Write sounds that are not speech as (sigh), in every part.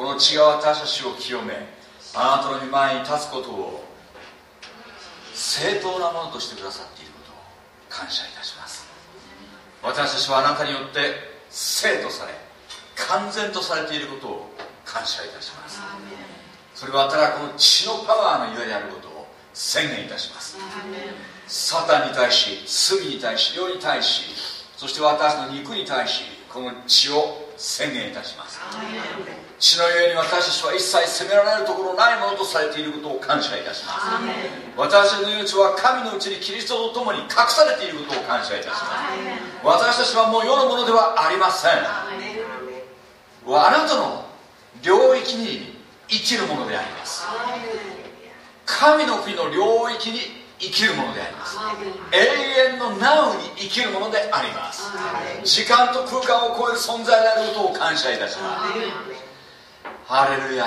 この血が私たちを清めあなたの御前に立つことを正当なものとしてくださっていることを感謝いたします。私たちはあなたによって生とされ完全とされていることを感謝いたします。それはただこの血のパワーのゆえであることを宣言いたします。サタンに対し罪に対し世に対しそして私の肉に対しこの血を宣言いたします血のゆえに私たちは一切責められるところないものとされていることを感謝いたします。私の命は神のうちにキリストと共に隠されていることを感謝いたします。私たちはもう世のものではありません。あなたの領域に生きるものであります。神の国の領域に生きるものであります。永遠の Now に生きるものであります時間と空間を超える存在であることを感謝いたしますハレルヤ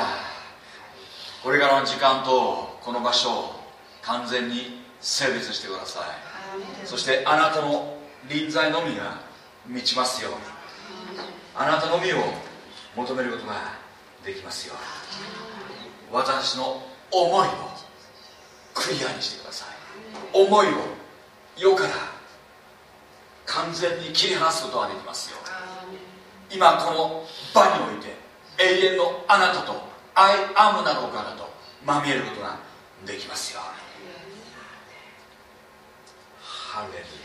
これからの時間とこの場所を完全に整列してください。そしてあなたの臨在のみが満ちますように。あなたのみを求めることができますように。私の思いをクリアにしてください。思いを世から完全に切り離すことができますよ今この場において永遠のあなたとアイアムなるお方とまみえることができますよハレル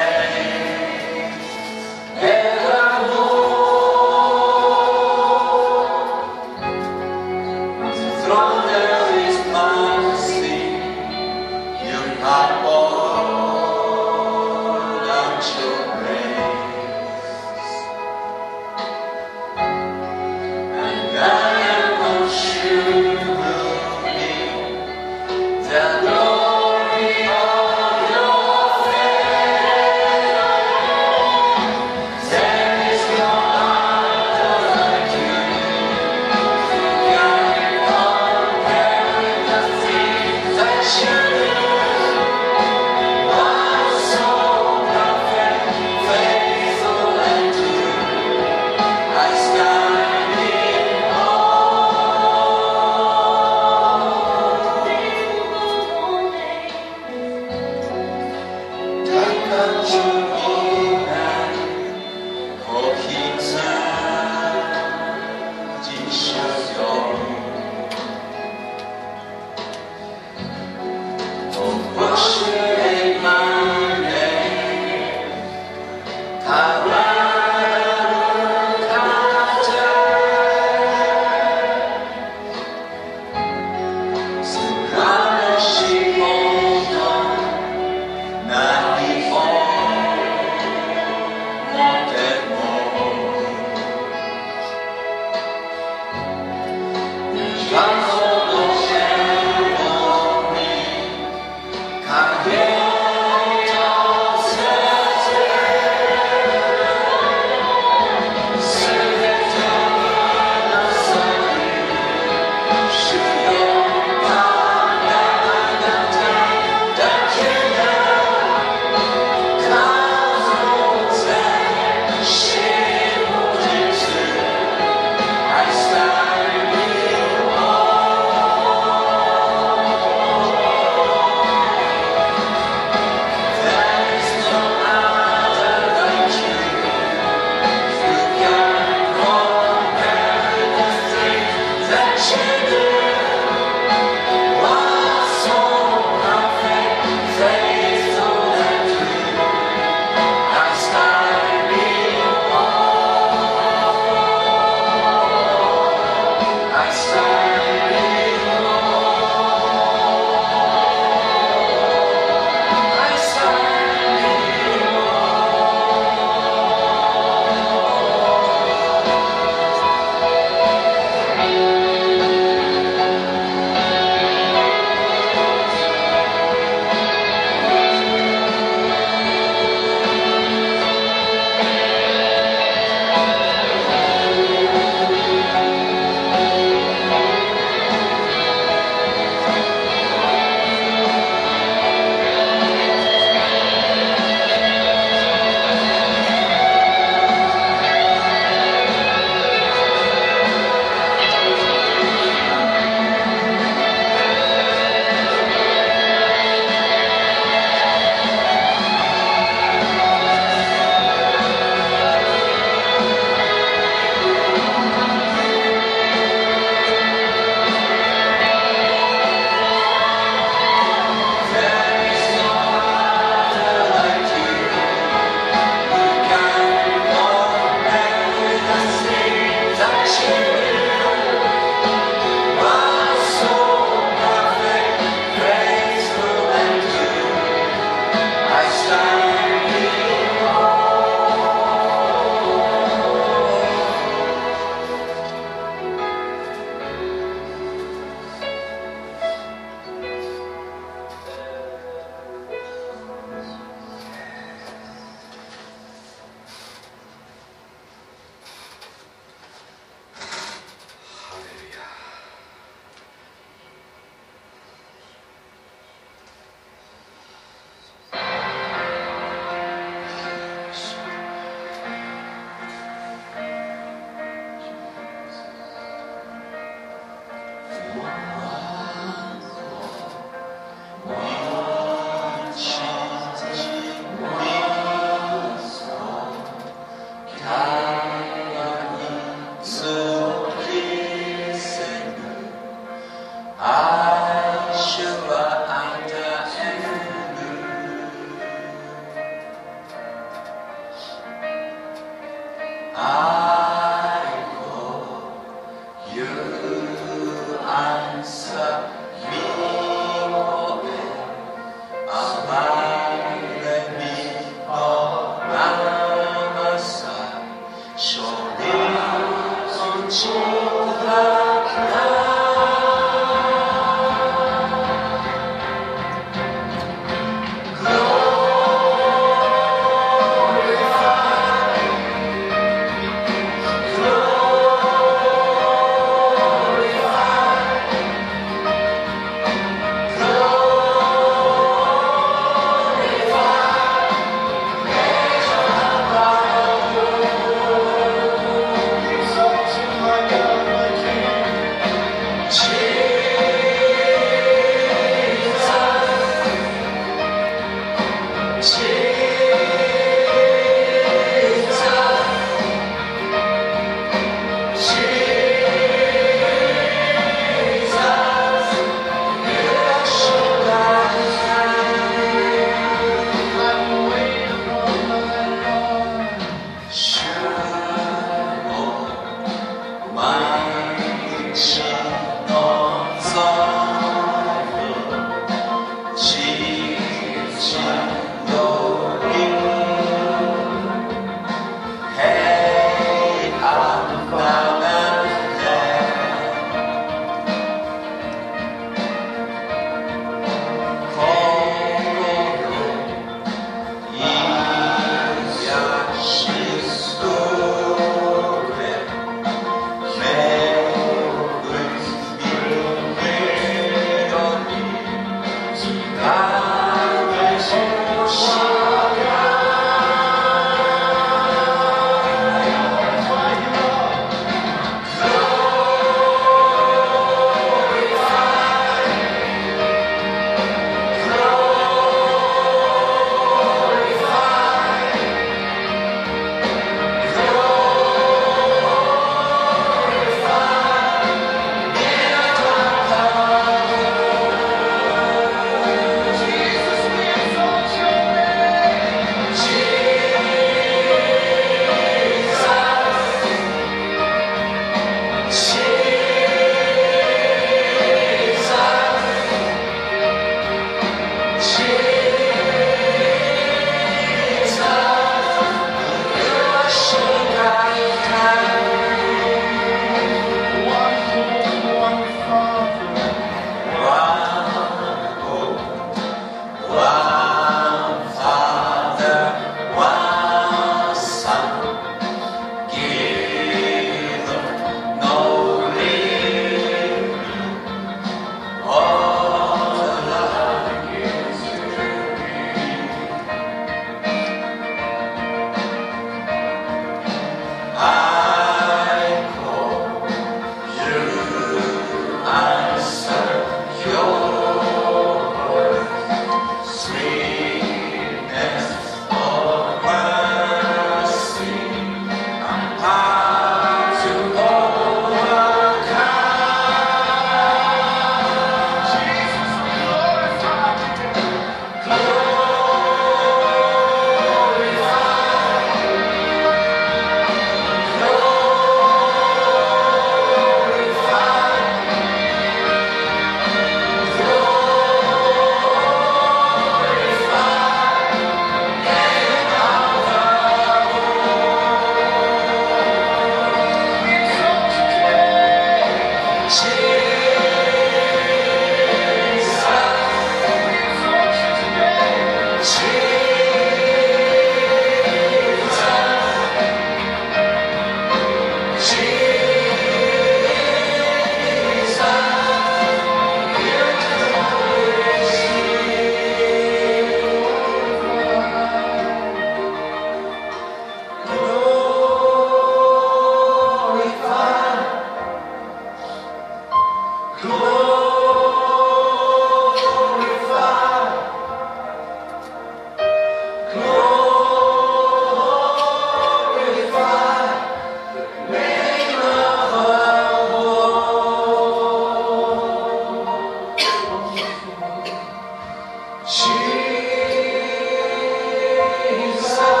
his son.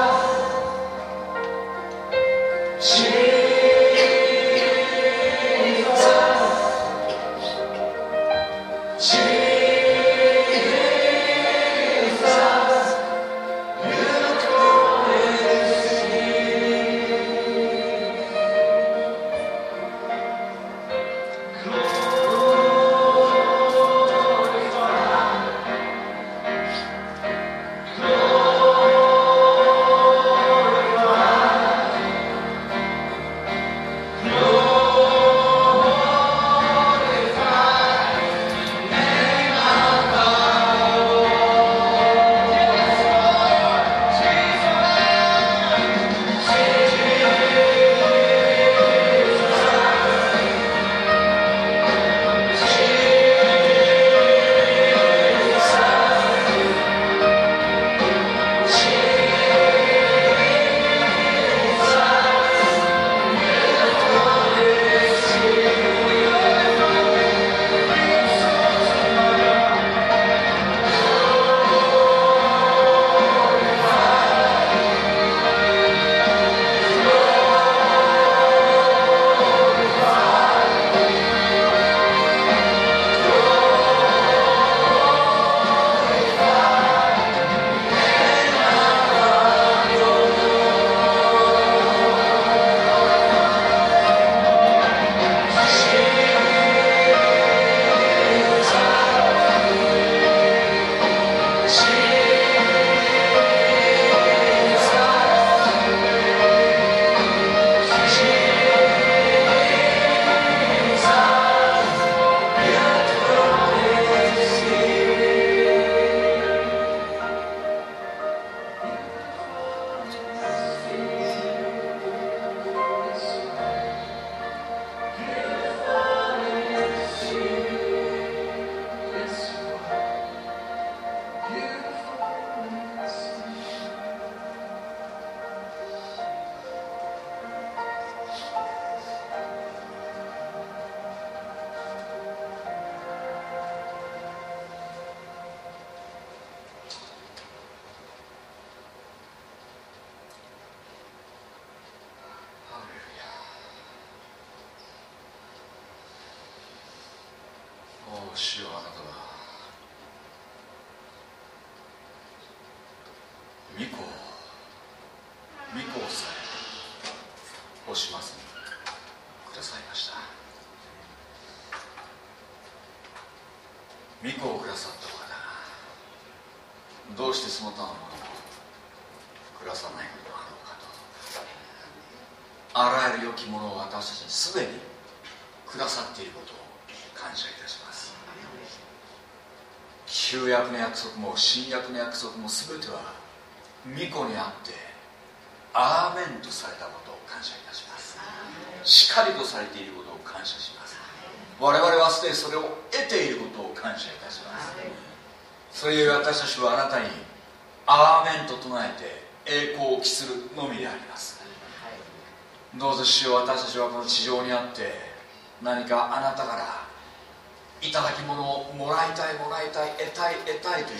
束も新約の約束も全ては巫女にあってアーメンとされたことを感謝いたします。しかりとされていることを感謝します。我々はすでにそれを得ていることを感謝いたします。それゆえ私たちはあなたにアーメンと唱えて栄光を期するのみであります。どうぞ主よ私たちはこの地上にあって何かあなたからいただき物をもらいたいもらいたい得たい得たいという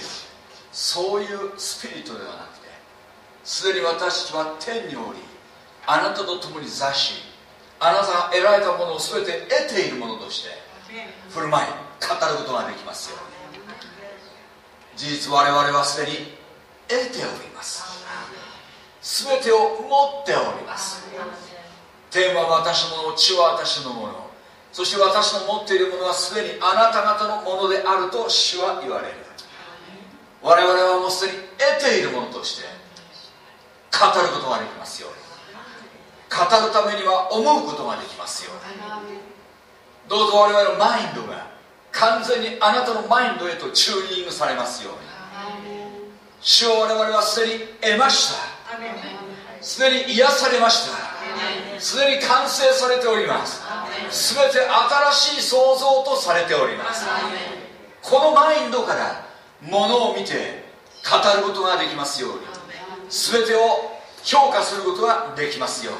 そういうスピリットではなくてすでに私たちは天におりあなたと共に座しあなたが得られたものを全て得ているものとして振る舞い語ることができますよ。事実我々はすでに得ております。全てを持っております。天は私のもの地は私のものそして私の持っているものはすでにあなた方のものであると主は言われる。我々はもうすでに得ているものとして語ることができますように。語るためには思うことができますように。どうぞ我々のマインドが完全にあなたのマインドへとチューニングされますように。主を我々はすでに得ました。すでに癒されましたすでに完成されております。全て新しい創造とされております。このマインドからものを見て語ることができますように。全てを評価することができますように。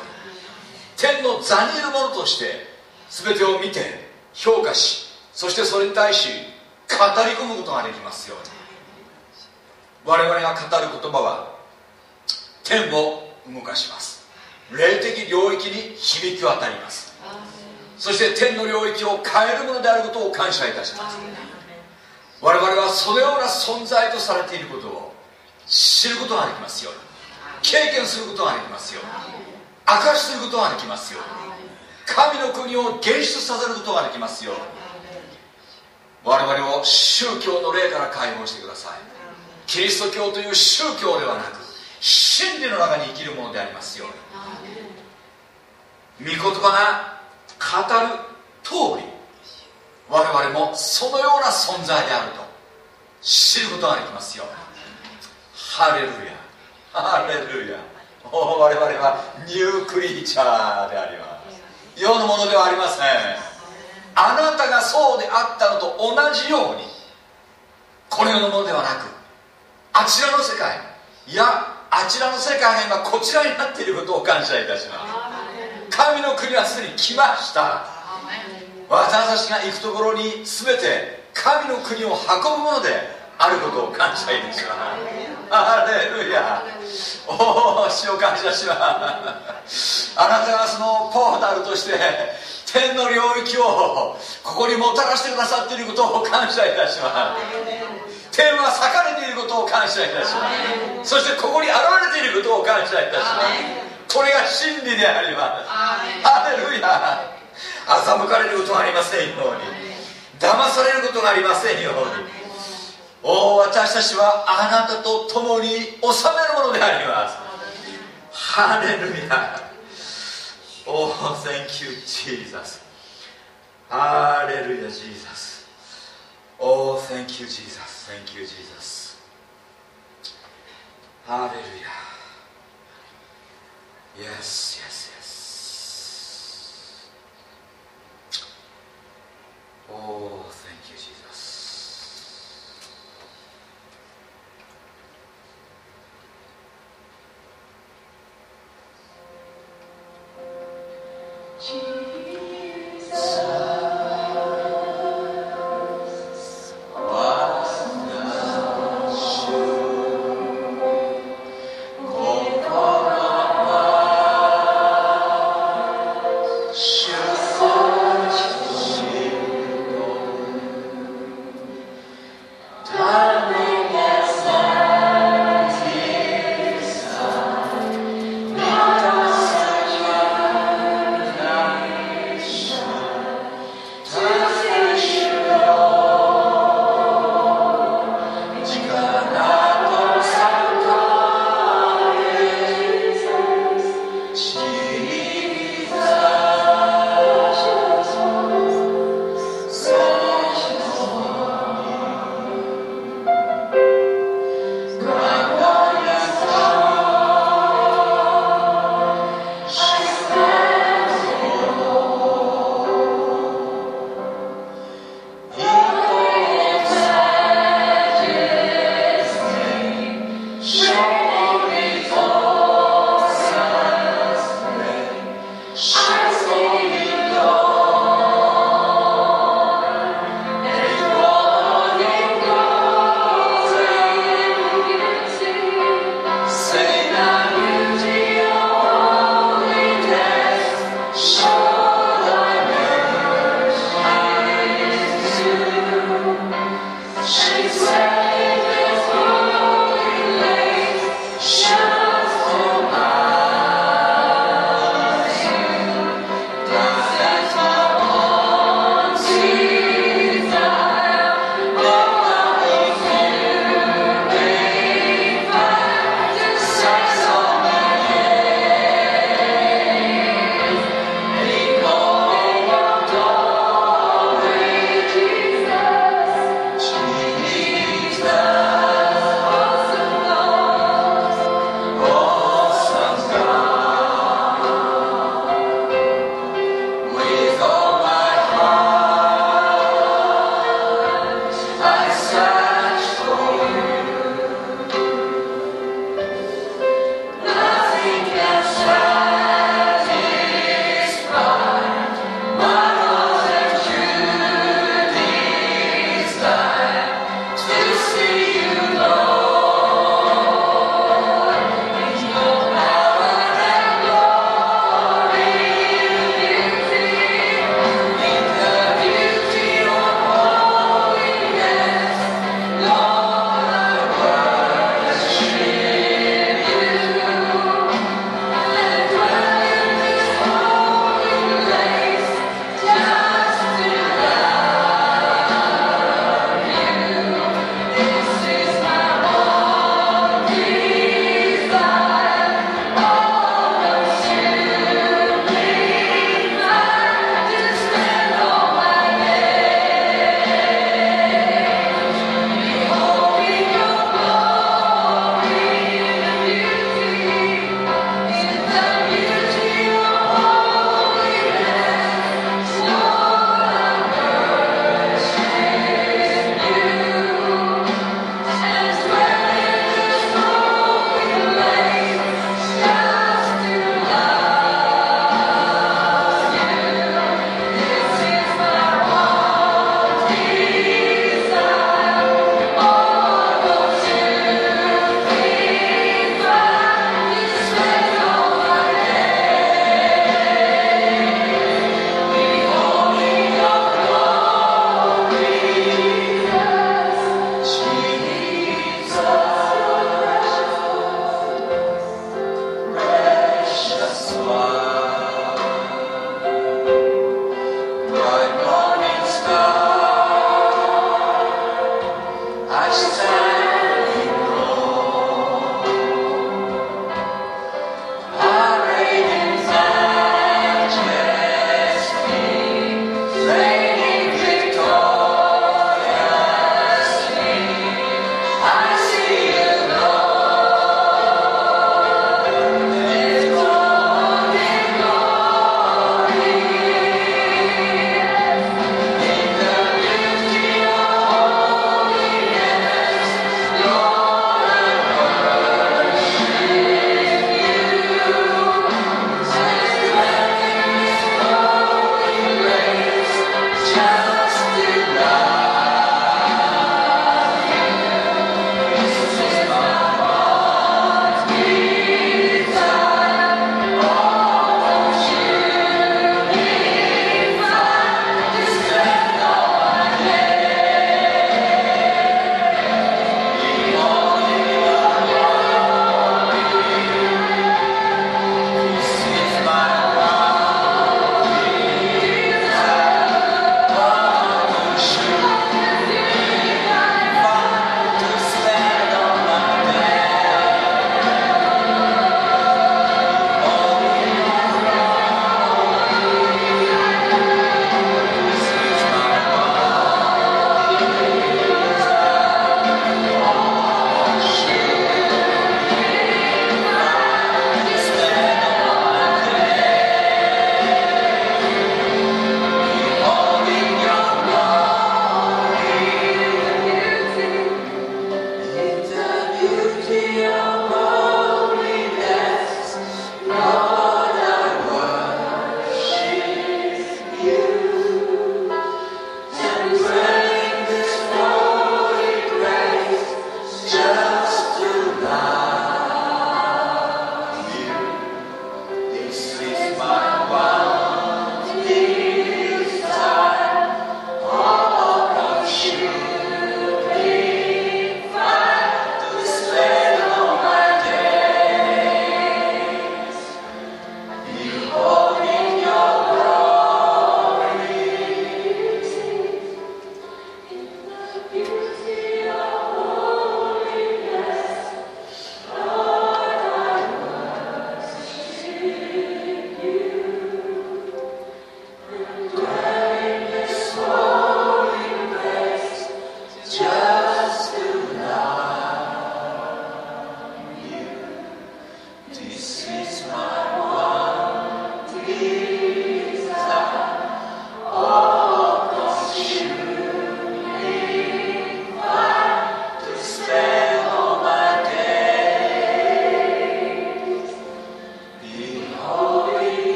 天の座にいる者として全てを見て評価しそしてそれに対し語り込むことができますように。我々が語る言葉は天を動かします霊的領域に響き渡ります。そして天の領域を変えるものであることを感謝いたします。我々はそのような存在とされていることを知ることができますように。経験することができますように。明かしすることができますように。神の国を現出させることができますように。我々を宗教の霊から解放してください。キリスト教という宗教ではなく真理の中に生きるものでありますように御言葉が語る通り我々もそのような存在であると知ることができますよ。ハレルヤ。ハレルヤ。我々はニュークリーチャーであります。世のものではありません。あなたがそうであったのと同じようにこの世のものではなくあちらの世界いやあちらの世界が今こちらになっていることを感謝いたします。神の国はすでに来ました。私たちが行くところに全て神の国を運ぶものであることを感謝いたします。ハレルヤ。おお主を感謝します。あなたがそのポータルとして天の領域をここにもたらしてくださっていることを感謝いたします。天は裂かれていることを感謝いたします。そしてここに現れていることを感謝いたしますこれが真理であります。ハレルヤ。欺かれることがありませんように。騙されることがありませんように。お私たちはあなたと共に治めるものであります。ハレルヤ。おお Thank you Jesus ハレルヤ Jesus おお Thank you Jesus Thank you Jesus ハレルヤ Yes yes yes. Oh, Thank you Jesus「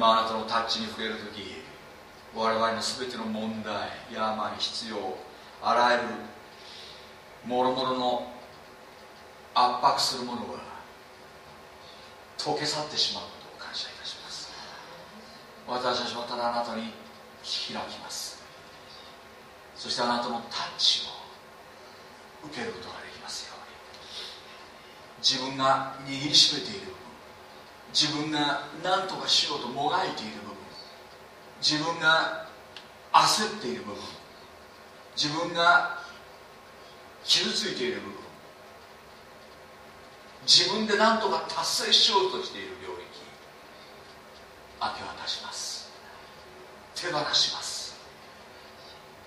今あなたのタッチに触れる時我々の全ての問題病必要あらゆるもろもろの圧迫するものが溶け去ってしまうことを感謝いたします。私たちはただあなたに開きます。そしてあなたのタッチを受けることができますように。自分が握りしめている自分が何とかしようともがいている部分。自分が焦っている部分。自分が傷ついている部分。自分で何とか達成しようとしている領域明け渡します手放します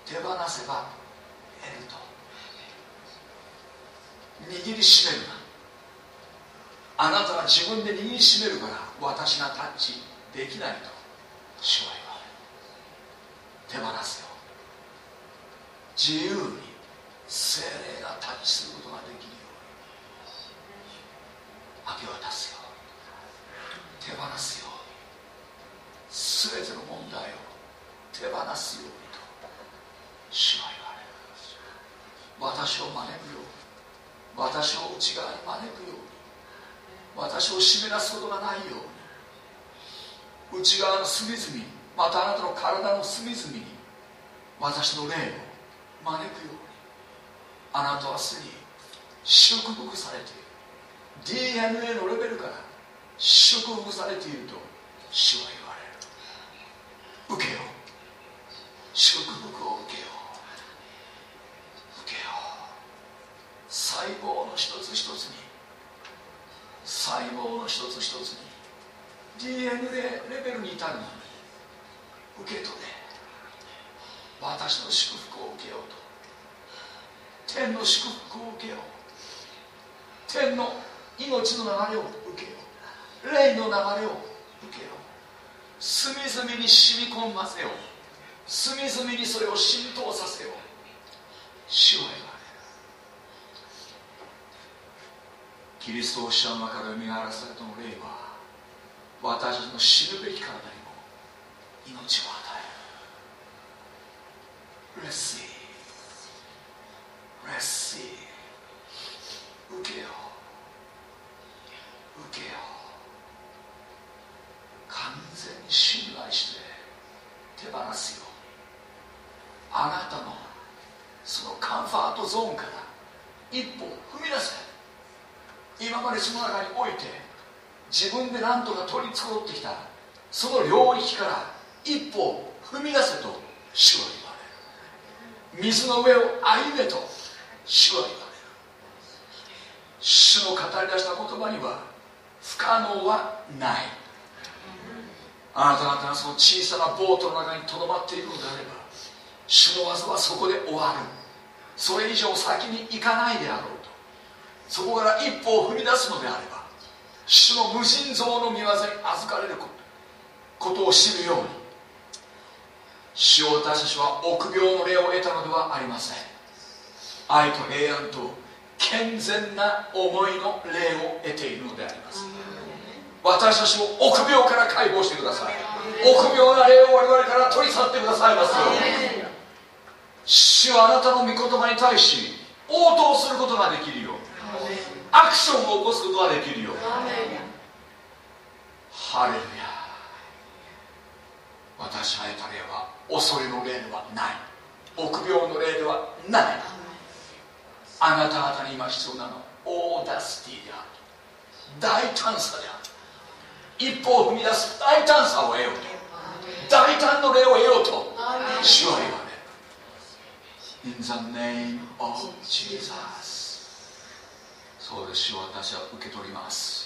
手放せば得ると握りしめるなあなたは自分で握りしめるから私がタッチできないと主は言われる手放せよ自由に精霊がタッチすることができるように明け渡すよ手放すよ全ての問題を手放すようにと主は言われる私を招くように私を内側に招くように私を締め出すことがないよ内側の隅々またあなたの体の隅々に私の霊を招くように。あなたはすでに祝福されている。DNA のレベルから祝福されていると主は言われる。受けよう。祝福を受けよう受けよう細胞の一つ一つに細胞の一つ一つに DNA レベルに至るのに受け取れ私の祝福を受けようと天の祝福を受けよう天の命の流れを受けよ霊の流れを受けよ隅々に染み込ませよ隅々にそれを浸透させよ主は言われるキリストを死者の中で蘇らされたの霊は私たちの死ぬべき体にも命を与える。Let's see Let's see 受けよう。受けよう。完全に信頼して手放すよ。あなたのそのカンファートゾーンから一歩踏み出せ。今までその中において自分で何とか取り繕ってきたその領域から一歩踏み出せと主は言われる。水の上を歩めと主は言われる。主の語り出した言葉には不可能はない。あなた方がその小さなボートの中にとどまっているのであれば主の技はそこで終わる。それ以上先に行かないであろうと。そこから一歩を踏み出すのであれば主の無尽蔵の見業に預かれることを知るように。主を私たちは臆病の霊を得たのではありません。愛と平安と健全な思いの霊を得ているのであります。私たちを臆病から解放してください。臆病な霊を我々から取り去ってくださいますよ主はあなたの御言葉に対し応答することができるよアクションを起こすことができるよハレルヤ。私が得た霊は恐れの霊ではない。臆病の霊ではない。あなた方に今必要なのはオーダースティである。大胆さである。一歩を踏み出す大胆さを得ようと。大胆の礼を得ようと。主は言われる。In the name of Jesus そうです。主は私は受け取ります。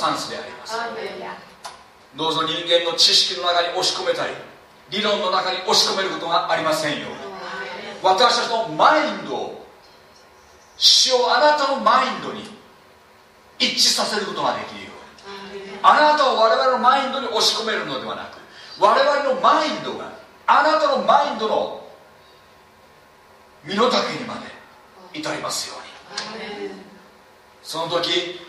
スタンスであります。どうぞ人間の知識の中に押し込めたり理論の中に押し込めることがありませんように。私たちのマインドを主をあなたのマインドに一致させることができるように。あなたを我々のマインドに押し込めるのではなく我々のマインドがあなたのマインドの身の丈にまで至りますように。その時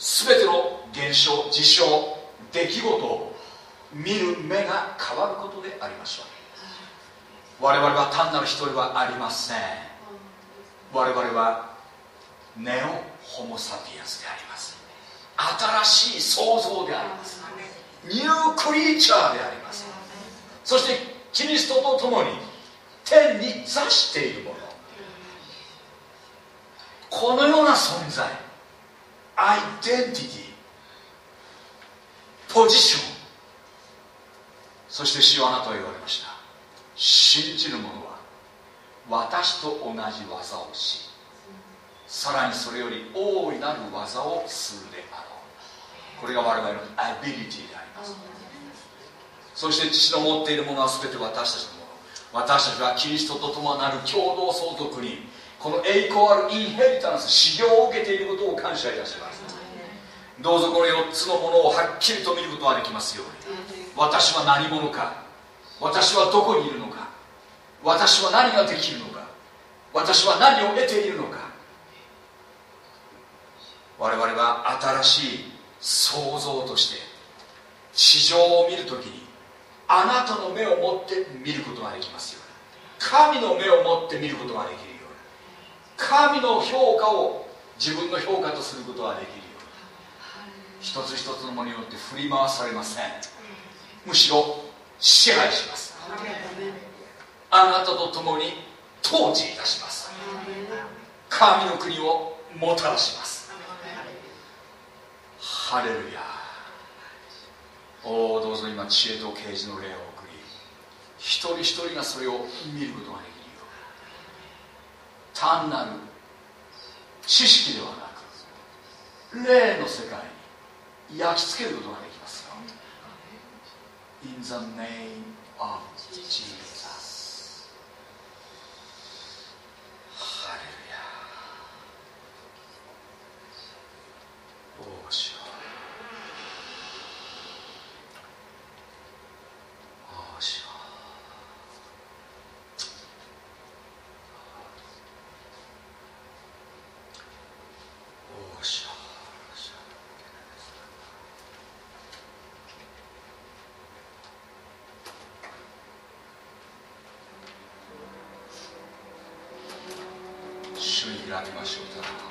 全ての現象事象出来事を見る目が変わることでありましょう。我々は単なる一人はありません。我々はネオホモ・サピエンスであります。新しい創造であります。ニュークリーチャーであります。そしてキリストと共に天に座しているもの。このような存在。アイデンティティポジションそして主はあなたは言われました。信じる者は私と同じ技をしさらにそれより大いなる技をするであろう。これが我々のアビリティであります。そして父の持っているものは全て私たちのもの。私たちはキリストと共なる共同相続にこの栄光あるインヘリタンス修行を受けていることを感謝いたします。どうぞこの4つのものをはっきりと見ることができますように。私は何者か。私はどこにいるのか。私は何ができるのか。私は何を得ているのか。我々は新しい創造として地上を見るときにあなたの目を持って見ることができますように。神の目を持って見ることができる。神の評価を自分の評価とすることができるように。一つ一つのものによって振り回されません。むしろ支配します。あなたと共に統治いたします。神の国をもたらします。ハレルヤ。おおどうぞ今知恵と啓示の霊を送り一人一人がそれを見ることができる。よ単なる知識ではなく霊の世界に焼き付けることができますよ。In the name of Jesus ハレルヤおおしよおおしよおおしよありましょう。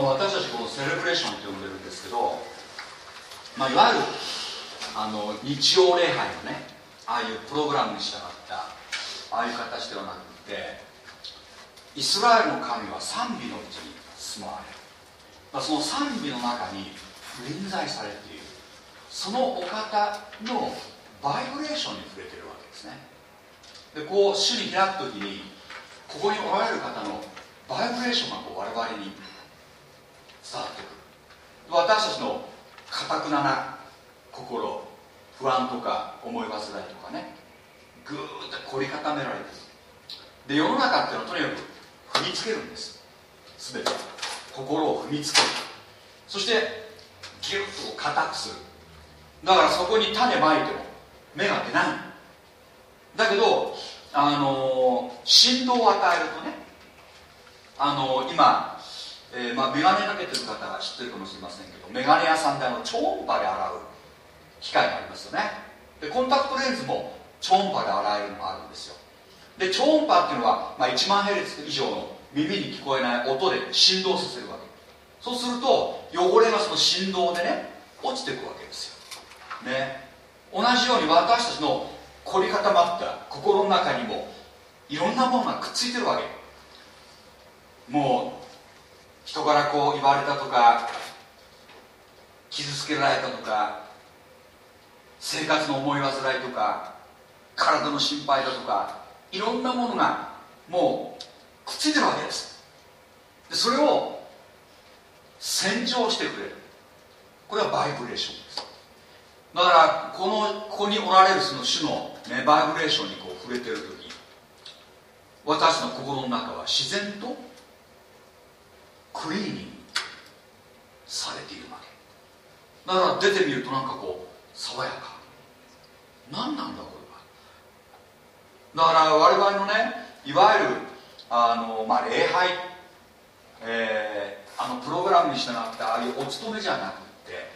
まあ私たちこのセレブレーションって呼んでるんですけど、まあ、いわゆるあの日曜礼拝のねああいうプログラムに従ったああいう形ではなくてイスラエルの神は賛美のうちに住まわれる、まあ、その賛美の中に臨在されている。そのお方のバイブレーションに触れてるわけですね。でこう主に開く時にここにおられる方のバイブレーションがこう我々に伝わってくる私たちのかたくなな心不安とか思い煩いとかねぐーっと凝り固められてで世の中っていうのはとにかく踏みつけるんです。全て。心を踏みつける。そしてギュッと硬くする。だからそこに種まいても芽が出ない。だけどあのー振動を与えるとねあの今、えーまあ、眼鏡かけてる方は知ってるかもしれませんけど眼鏡屋さんであの超音波で洗う機械がありますよね。でコンタクトレンズも超音波で洗えるのがあるんですよ。で超音波っていうのは、まあ、1万ヘルツ以上の耳に聞こえない音で振動させるわけ。そうすると汚れがその振動でね落ちていくわけですよ。ね。同じように私たちの凝り固まった心の中にもいろんなものがくっついてるわけ。もう人からこう言われたとか傷つけられたとか生活の思い煩いとか体の心配だとかいろんなものがもうくっついてるわけです。でそれを洗浄してくれる。これはバイブレーションです。だからこのここにおられるその種の、ね、バイブレーションにこう触れてる時私の心の中は自然とクリーニングされているわけ。だから出てみるとなんかこう爽やか。何なんだこれは。だから我々のねいわゆるあの、まあ、礼拝、えー、あのプログラムに従ってああいうお勤めじゃなくって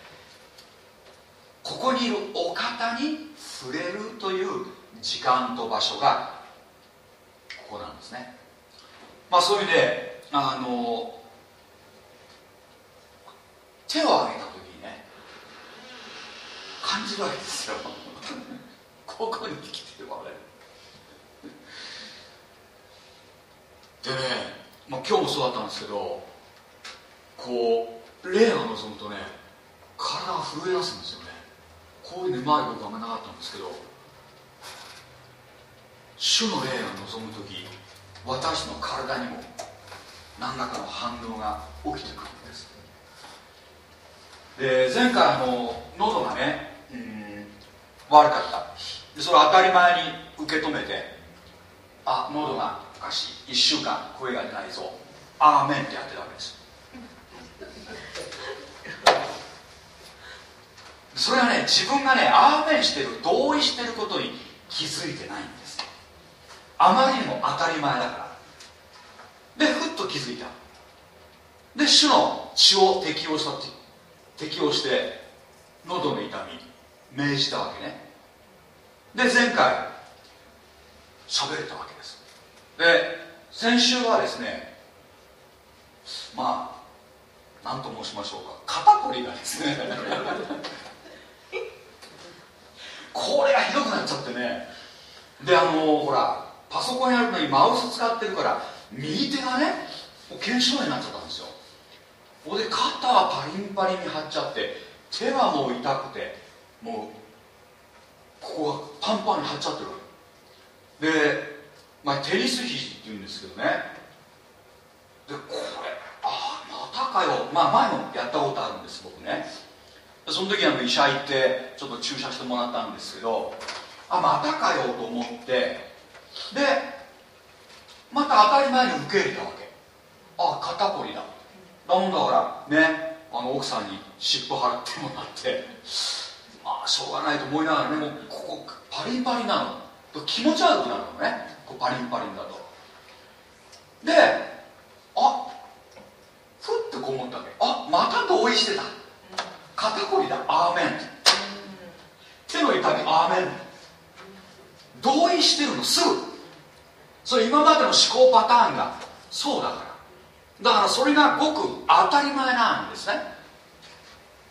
ここにいるお方に触れるという時間と場所がここなんですね。まあそういう意味であの手を挙げた時にね感じるわけですよ。(laughs) ここに来てるわけでね、まあ、今日もそうだったんですけどこう霊が望むとね体が震え出すんですよね。こういううまいことあんまなかったんですけど主の霊が望む時私の体にも何らかの反応が起きてくる。で前回の喉がねうん悪かった。でそれを当たり前に受け止めてあ喉がおかしい。1週間声が出ないぞ。アーメンってやってたわけです。それはね自分がねアーメンしてる同意してることに気づいてないんです。あまりにも当たり前だから。でふっと気づいた。で主の血を適用したって適用して喉の痛み命じたわけね。で前回喋れたわけです。で先週はですねまあ何と申しましょうか。肩こりがですね (laughs) これがひどくなっちゃってね。であのほらパソコンやるのにマウス使ってるから右手がね腱鞘炎になっちゃったんですよ。ここで肩はパリンパリンに張っちゃって手はもう痛くてもうここがパンパンに張っちゃってるで、まあ、テニス肘っていうんですけどね。でこれああまたかよまあ前もやったことあるんです僕ね。その時は医者行ってちょっと注射してもらったんですけどあまたかよと思ってでまた当たり前に受け入れたわけ。あ肩こりだ。だもんだからねあの奥さんに尻尾払ってもらってまあしょうがないと思いながらねもうここパリンパリンなの。気持ち悪くなるのね。こうパリンパリンだと。であふってこう思ったわけ。あまた同意してた。肩こりだ。アーメン。手の痛み。アーメン。同意してるの。すぐ。それ今までの思考パターンが。そうだから。だからそれがごく当たり前なんですね。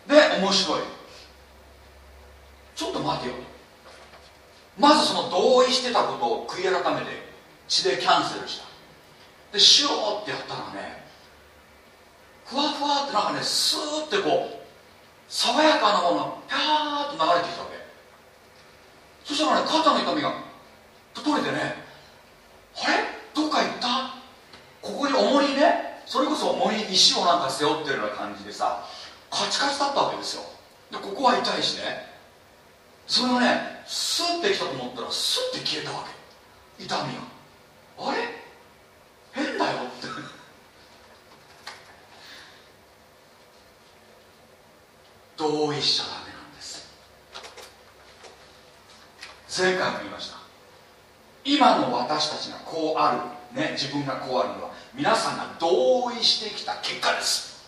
で面白い。ちょっと待てよ。まずその同意してたことを悔い改めて血でキャンセルした。でシューってやったらねふわふわってなんかねスーってこう爽やかなものがピャーっと流れてきたわけ。そしたらね肩の痛みが取れてねあれ？どっか行った？ここに重りね？それこそ重り石をなんか背負ってるような感じでさカチカチだったわけですよ。でここは痛いしね。それがねスッてきたと思ったらスッて消えたわけ。痛みが。あれ？変だよ。っ (laughs) て同意しちゃダメなんです。前回も言いました。今の私たちがこうある、ね、自分がこうあるのは皆さんが同意してきた結果です。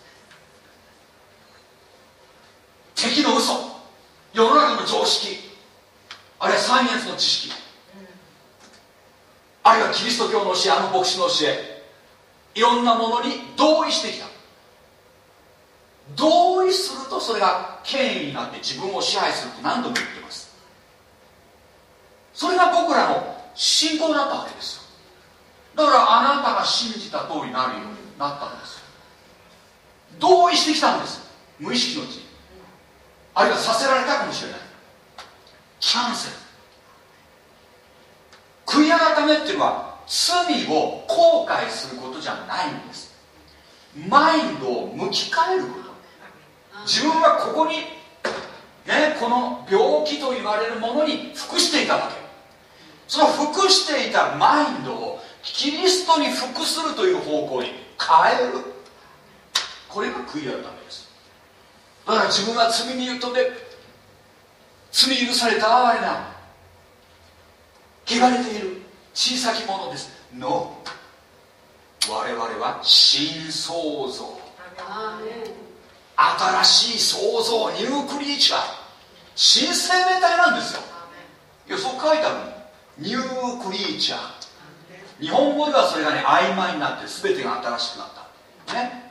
敵の嘘。世の中の常識。あるいはサイエンスの知識。あるいはキリスト教の教えあの牧師の教え。いろんなものに同意してきた。同意するとそれが権威になって自分を支配すると何度も言ってます。それが僕らの信仰だったわけですよ。だからあなたが信じた通りになるようになったんです。同意してきたんです。無意識のうちに。あるいはさせられたかもしれない。キャンセル。悔い改めっていうのは罪を後悔することじゃないんです。マインドを向き変えること。自分はここにねこの病気と言われるものに服していたわけ。その服していたマインドをキリストに服するという方向に変える。これが悔い改めです。だから自分は罪に言うとね罪許された哀れな汚れている小さきものです。No 我々は新創造。新しい創造ニュークリーチャー。新生命体なんですよ。いやそう書いてあるニュークリーチャー。日本語ではそれがね曖昧になって全てが新しくなった。ね。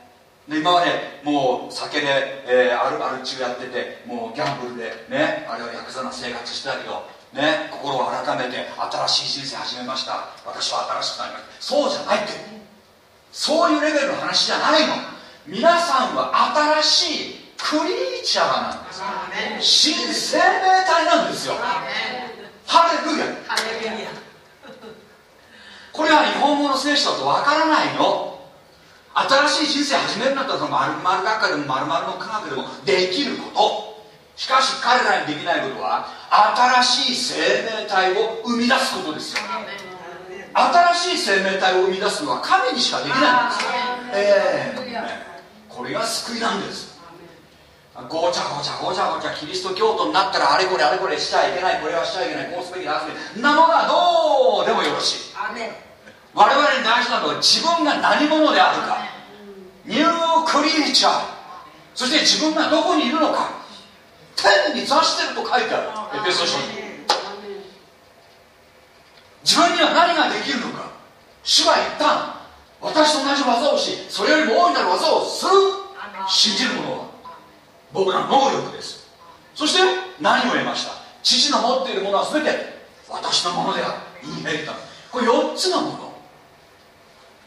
で今までもう酒で、えー、アルアル中やっててもうギャンブルでね。あるいはヤクザな生活してたけどね。心を改めて新しい人生始めました。私は新しくなりました。そうじゃないって。そういうレベルの話じゃないの。皆さんは新しいクリーチャーなんです。新生命体なんですよ。ハレルヤこれは日本語の聖書だとわからないの。新しい人生始めるんだったらその丸々学科でも丸々の科学でもできること。しかし彼らにできないことは新しい生命体を生み出すことですよ。新しい生命体を生み出すのは神にしかできないんです。ええこれが救いなんです。ごちゃごちゃごちゃごちゃキリスト教徒になったらあれこれあれこれしちゃいけないこれはしちゃいけないこうすべきだすべきなものはどうでもよろしい我々に大事なのは自分が何者であるかニュークリーチャーそして自分がどこにいるのか天に座してると書いてある。エペソ書に。自分には何ができるのか主は言った私と同じ技をしそれよりも大いなる技をする。信じる者は僕らの能力です。そして何を得ました。父の持っているものは全て私のものである。インヘリタこれ4つのもの。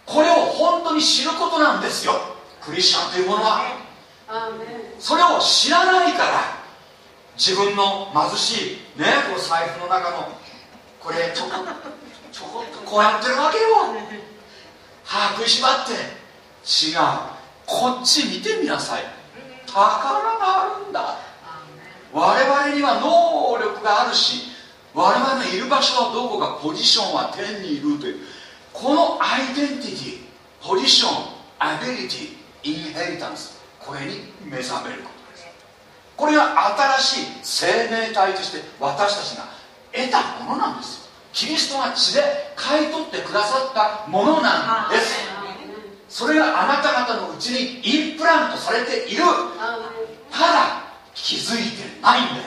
これを本当に知ることなんですよ。クリスチャンというものは。それを知らないから自分の貧しいねこの財布の中のこれちょこちょこっとこうやってるわけよ。歯食いしばって。違う。こっち見てみなさい。宝があるんだ。我々には能力があるし我々のいる場所はどこかポジションは天にいるというこのアイデンティティポジションアビリティインヘリタンスこれに目覚めることです。これが新しい生命体として私たちが得たものなんです。よキリストが血で買い取ってくださったものなんです。それがあなた方のうちにインプラントされている。ただ気づいてないんだよ。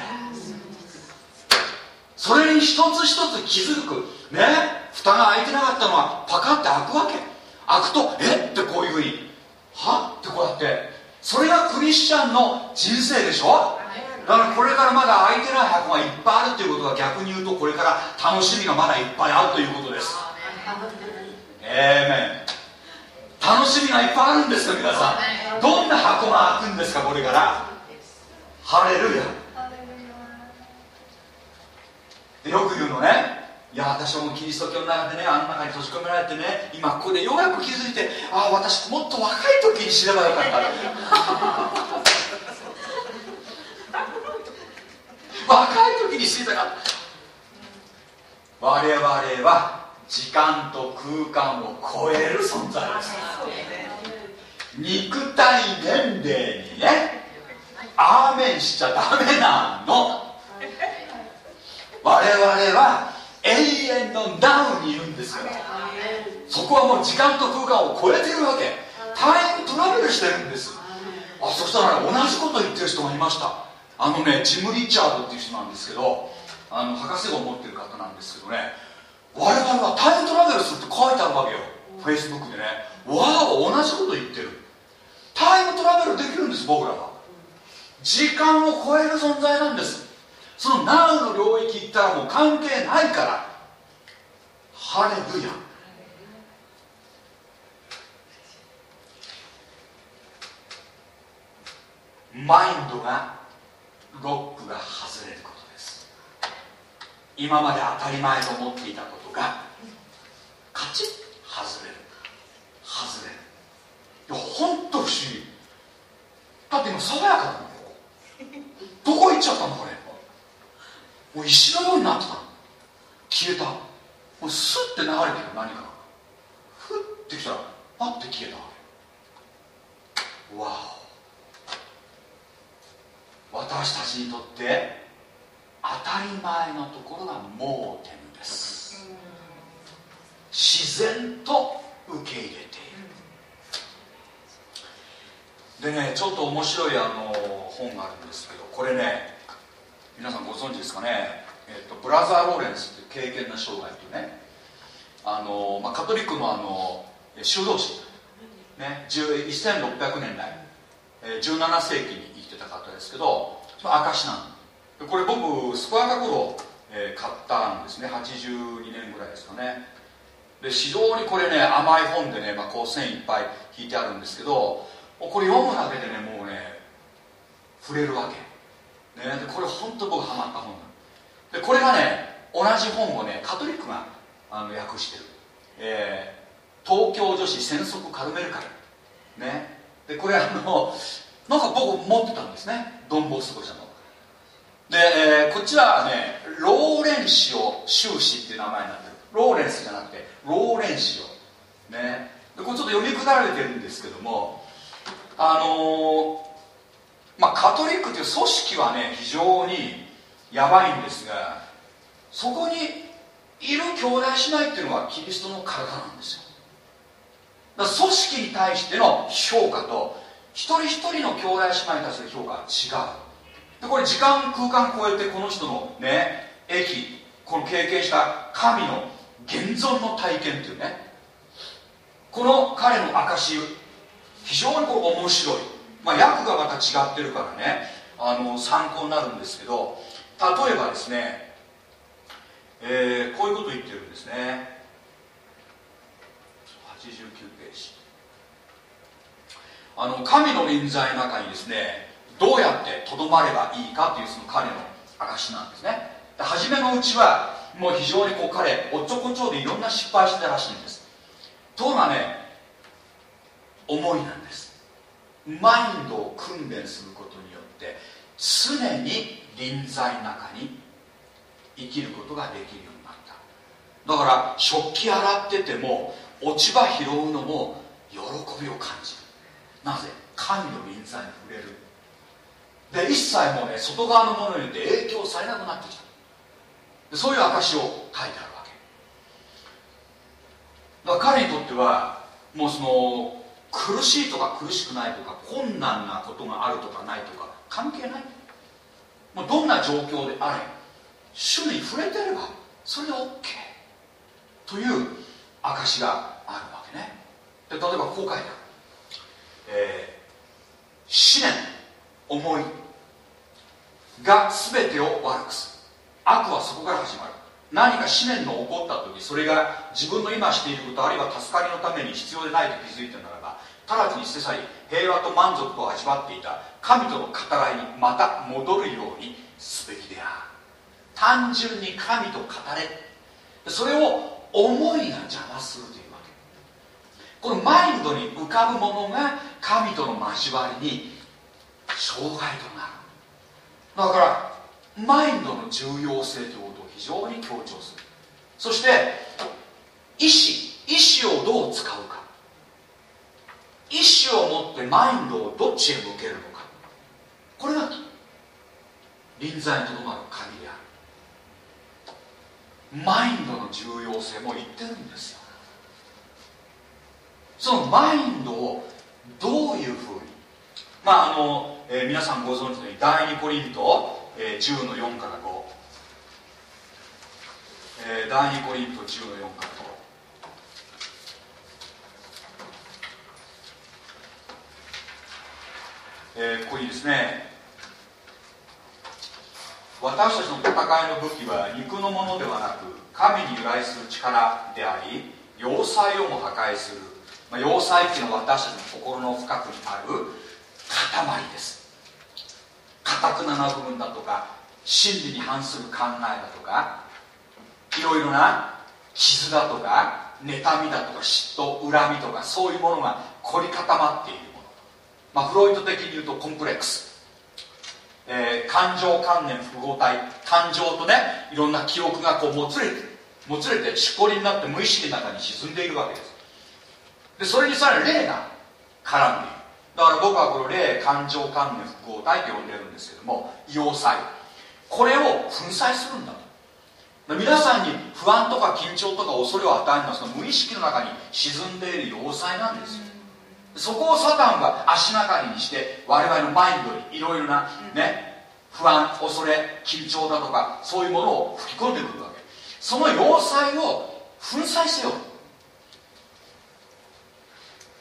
それに一つ一つ気づく。ね蓋が開いてなかったのはパカって開くわけ。開くとえ？ってこういうふうに。は？ってこうやって。それがクリスチャンの人生でしょ？だからこれからまだ開いてない箱がいっぱいあるということは逆に言うとこれから楽しみがまだいっぱいあるということです。ええ楽しみがいっぱいあるんですよ皆さん？どんな箱が開くんですかこれから？ハレルヤ。でよく言うのねいや私はもうキリスト教の中でねあの中に閉じ込められてね今ここでようやく気づいてああ私もっと若い時に知ればよかった (laughs) 若い時に知りたかった。我々は時間と空間を超える存在です。肉体年齢にねアーメンしちゃダメなの。我々は永遠のナウンにいるんですから。そこはもう時間と空間を超えてるわけ。タイムトラベルしてるんです。あそしたら、ね、同じこと言ってる人がいました。あのねジム・リチャードっていう人なんですけどあの博士号を持ってる方なんですけどね我々はタイムトラベルするって書いてあるわけよ。フェイスブックでね。わあ同じこと言ってる。タイムトラベルできるんです僕らは。時間を超える存在なんです。その Now の領域行ったらもう関係ないから。ハレルヤ。マインドがロックが外れることです。今まで当たり前と思っていたことがカチッ外れる。外れる。いや本当不思議。だって今爽やかなのここどこ行っちゃったのこれ。もう石のようになってた。消えた。もうスッて流れてる何かふってきたらパッて消えた。わお。私たちにとって当たり前のところが盲点です。自然と受け入れている。でねちょっと面白いあの本があるんですけどこれね皆さんご存知ですかね、えーと、ブラザー・ローレンスっていう敬虔な生涯というねあの、まあ、カトリックのあの修道士、ね、1600年代、えー、17世紀に生きてた方ですけどその証なんこれ僕健やか頃、えー、買ったんですね。82年ぐらいですかね。で非常にこれね甘い本でね、まあ、こう線いっぱい引いてあるんですけどこれ読むだけでねもうね触れるわけ。ね、これ本当僕ハマった本なでこれがね同じ本をねカトリックがあの訳してる、えー、東京女子戦則カルメル会ね。でこれあのなんか僕持ってたんですね。ドンボスコ社の。で、えー、こっちはねローレンシオ修士っていう名前になってる。ローレンスじゃなくてローレンシオ。ね。でこれちょっと読み下られてるんですけどもあのーまあ、カトリックという組織はね非常にやばいんですがそこにいる兄弟姉妹っていうのはキリストの体なんですよ。だから組織に対しての評価と一人一人の兄弟姉妹に対する評価は違う。でこれ時間空間超えてこの人のね駅この経験した神の現存の体験っていうねこの彼の証非常にこれ面白い。まあ、訳がまた違ってるからね。あの参考になるんですけど例えばですね、えー、こういうこと言ってるんですね。89ページ。あの神の臨在の中にですねどうやってとどまればいいかというその彼の証なんですね。初めのうちはもう非常にこう彼おっちょこちょでいろんな失敗してたらしいんです。ところがね思いなんです。マインドを訓練することによって常に臨在の中に生きることができるようになった。だから食器洗ってても落ち葉拾うのも喜びを感じる。なぜ？神の臨在に触れる。で一切もうね外側のものによって影響されなくなってきた。そういう証を書いてあるわけ。だから彼にとってはもうその苦しいとか苦しくないとか困難なことがあるとかないとか関係ない。もうどんな状況であれ主に触れてればそれで OK という証があるわけね。で例えばこう書いてある、えー、思念思いが全てを悪くす。る悪はそこから始まる。何か思念の起こった時それが自分の今していることあるいは助かりのために必要でないと気づいてるなら直ちに捨て去り平和と満足と味わっていた。神との語らいにまた戻るようにすべきである。単純に神と語れ。それを思いが邪魔するというわけ。このマインドに浮かぶものが神との交わりに障害となる。だからマインドの重要性ということを非常に強調する。そして意志意志をどう使うか。意志を持ってマインドをどっちへ向けるのか。これが臨在にとどまる鍵である。マインドの重要性も言ってるんですよ。そのマインドをどういうふうにまああの、えー、皆さんご存知のように第2コリント、えー、10の4から5、えー、第2コリント10の4から5えー、ここにですね私たちの戦いの武器は肉のものではなく神に由来する力であり要塞をも破壊する、まあ、要塞っていうのは私たちの心の深くにある塊です。かたくなな部分だとか真理に反する考えだとかいろいろな傷だとか妬みだとか嫉妬恨みとかそういうものが凝り固まっている、まあ、フロイト的に言うとコンプレックス、えー、感情観念複合体。感情とねいろんな記憶がこうもつれてもつれてしっぽりになって無意識の中に沈んでいるわけです。でそれにさらに霊が絡んでいるだから僕はこれ霊感情観念複合体と呼んでるんですけども要塞これを粉砕するんだと。皆さんに不安とか緊張とか恐れを与えるのはその無意識の中に沈んでいる要塞なんですよ。そこをサタンは足がかりにして我々のマインドにいろいろなね不安恐れ緊張だとかそういうものを吹き込んでくるわけ。その要塞を粉砕せよ。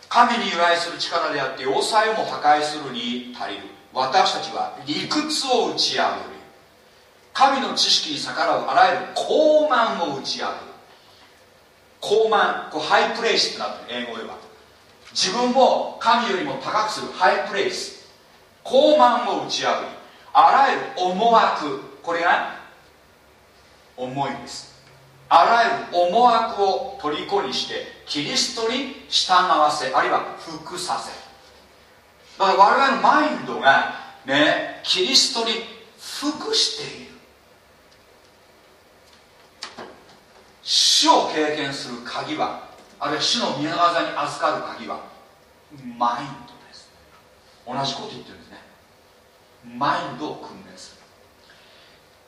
神に由来する力であって要塞をも破壊するに足りる。私たちは理屈を打ち破る。神の知識に逆らうあらゆる高慢を打ち破る。高慢こうハイプレイスってなってる英語では自分を神よりも高くするハイプレイス高慢を打ち破りあらゆる思惑これが思いです。あらゆる思惑を虜にしてキリストに従わせあるいは服させ。だから我々のマインドがねキリストに服している。死を経験する鍵はあるいは死の宮川座に預かる鍵はマインドです。同じこと言ってるんですね。マインドを訓練す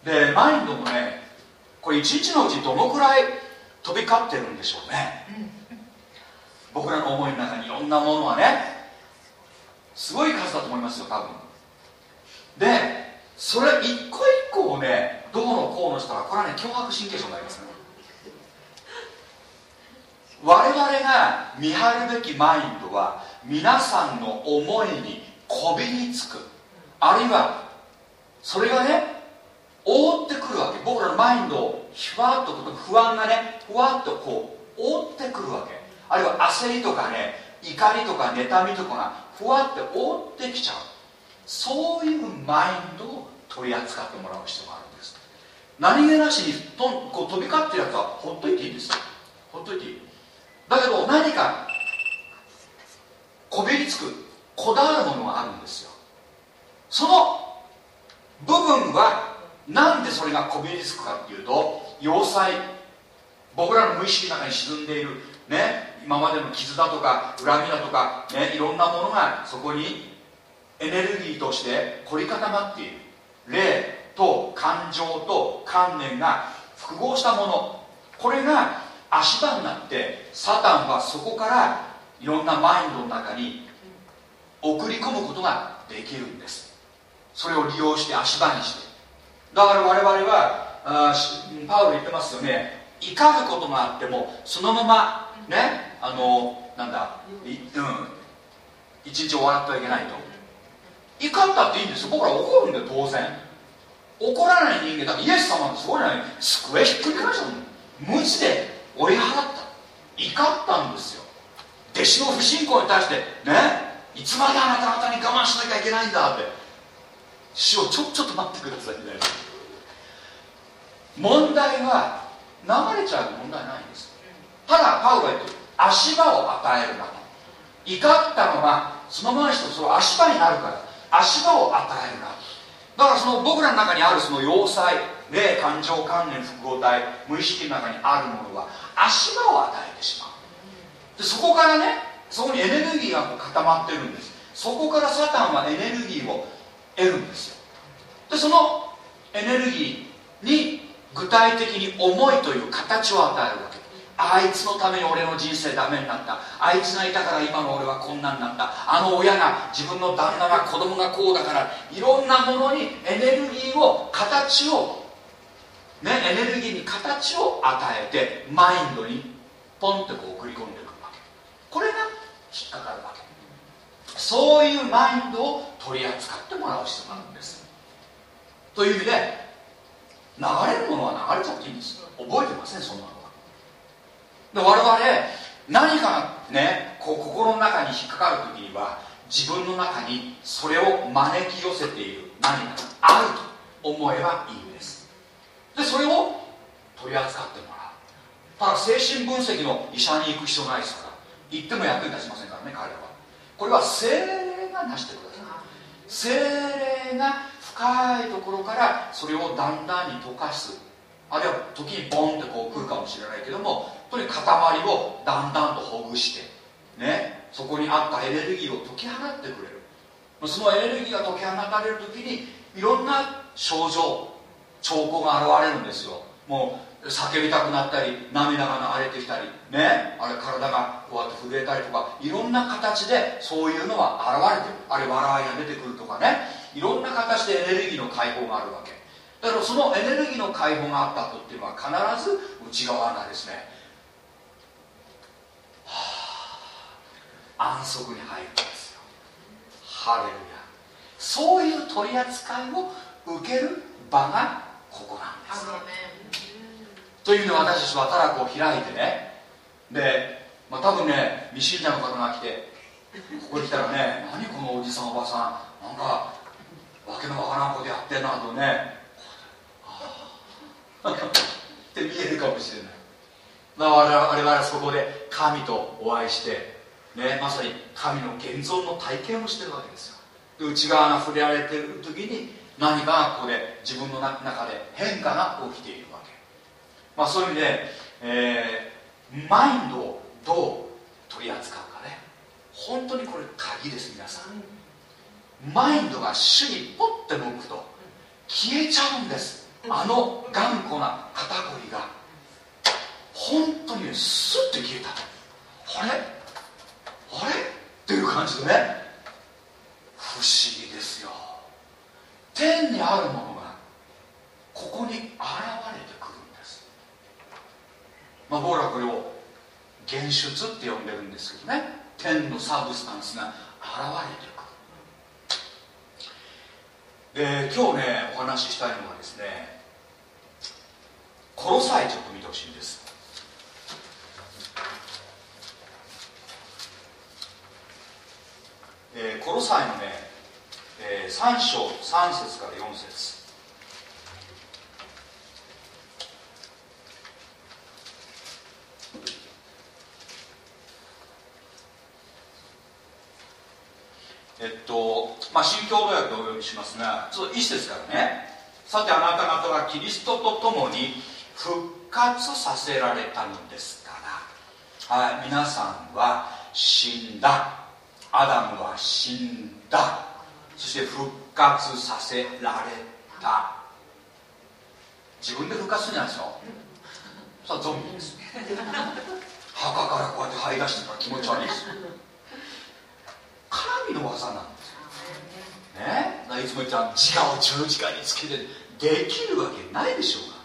る。でマインドもねこれ一日のうちどのくらい飛び交ってるんでしょうね。僕らの思いの中にいろんなものはねすごい数だと思いますよ多分。でそれ一個一個をねどうのこうのしたらこれはね脅迫神経症になりますね。我々が見張るべきマインドは皆さんの思いにこびりつく。あるいはそれがね覆ってくるわけ。僕らのマインドをふわっと不安がねふわっとこう覆ってくるわけ。あるいは焦りとかね怒りとか妬みとかがふわって覆ってきちゃう。そういうマインドを取り扱ってもらう必要があるんです。何気なしにとこう飛び交ってるやつはほっといていいんですよ。ほっといていい。だけど何かこびりつくこだわるものがあるんですよ。その部分はなんでそれがこびりつくかっていうと要塞。僕らの無意識の中に沈んでいるね今までの傷だとか恨みだとか、ね、いろんなものがそこにエネルギーとして凝り固まっている。霊と感情と観念が複合したもの。これが足場になってサタンはそこからいろんなマインドの中に送り込むことができるんです。それを利用して足場にして。だから我々はあパウロ言ってますよね。怒ることがあってもそのままねあのなんだいうん一日終わってはいけないと。怒ったっていいんですよ。僕ら怒るんだよ当然。怒らない人間だからイエス様のすごいのは机ひっくり返したの無知で追い払った。怒ったんですよ。弟子の不信仰に対してねいつまであなた方に我慢しなきゃいけないんだって。主をちょちょっと待ってくださいみたいな問題は流れちゃう問題ないんです。ただパウロは言って足場を与えるなと怒ったのがそのままにしてその足場になるから。足場を与えるなだからその僕らの中にあるその要塞霊感情観念複合体無意識の中にあるものは足場を与えてしまう。でそこからねそこにエネルギーが固まってるんです。そこからサタンはエネルギーを得るんですよ。でそのエネルギーに具体的に思いという形を与えるわけ。あいつのために俺の人生ダメになった。あいつがいたから今の俺はこんなになった。あの親が自分の旦那が子供がこうだからいろんなものにエネルギーを形をねエネルギーに形を与えてマインドにポンってこう送り込んでこれが引っかかるわけ。そういうマインドを取り扱ってもらう必要があるんです。という意味で流れるものは流れちゃっていいんです。覚えてませんそんなのは。で我々何かねこう心の中に引っかかる時には自分の中にそれを招き寄せている何かがあると思えばいいんです。でそれを取り扱ってもらう。ただ精神分析の医者に行く必要ないですから。行っても役に立ちませんからね彼らは。これは精霊がなしてください。精霊が深いところからそれをだんだんに溶かす。あるいは時にボンってこう来るかもしれないけどもとにかく塊をだんだんとほぐしてねそこにあったエネルギーを解き放ってくれる。そのエネルギーが解き放たれる時にいろんな症状兆候が現れるんですよ。もう叫びたくなったり涙が流れてきたりねあれ体がこうやって震えたりとかいろんな形でそういうのは現れてる。あれ笑いが出てくるとかね。いろんな形でエネルギーの解放があるわけ。だからそのエネルギーの解放があったとっていうのは必ず内側がですね、はあ、安息に入るんですよ。ハレルヤ。そういう取り扱いを受ける場がここなんですというのを私たちはただこう開いてね。で、まあ、多分ね未信者の方が来てここに来たらね何このおじさんおばさん。なんかわけのわからんことやってんなとね。(laughs) って見えるかもしれない。だから我々はそこで神とお会いして、ね、まさに神の現存の体験をしてるわけですよ。で内側が触れられてる時に何かここで自分の中で変化が起きている、まあ、そういう意味で、えー、マインドをどう取り扱うかね。本当にこれ鍵です皆さん。マインドが主にポッて向くと消えちゃうんです。あの頑固な肩こりが。本当にスッて消えたあれ？あれ？っていう感じでね。不思議ですよ。天にあるものがここに現れてる。まあ僕らこれを現出って呼んでるんですけどね。天のサブスタンスが現れてで今日ねお話ししたいのはですねコロサイちょっと見てほしいんです。えー、コロサイのね、えー、3章3節から4節。えっとまあ新共同訳でお読みしますがちょっと一節からね。さてあなた方はキリストと共に復活させられたのですから。はい皆さんは死んだ。アダムは死んだ。そして復活させられた。自分で復活するんじゃないですよ。それはゾンビです墓からこうやって這い出してたら気持ち悪いです神の技なんですよねいつも言った自我を十字架につけてできるわけないでしょうが。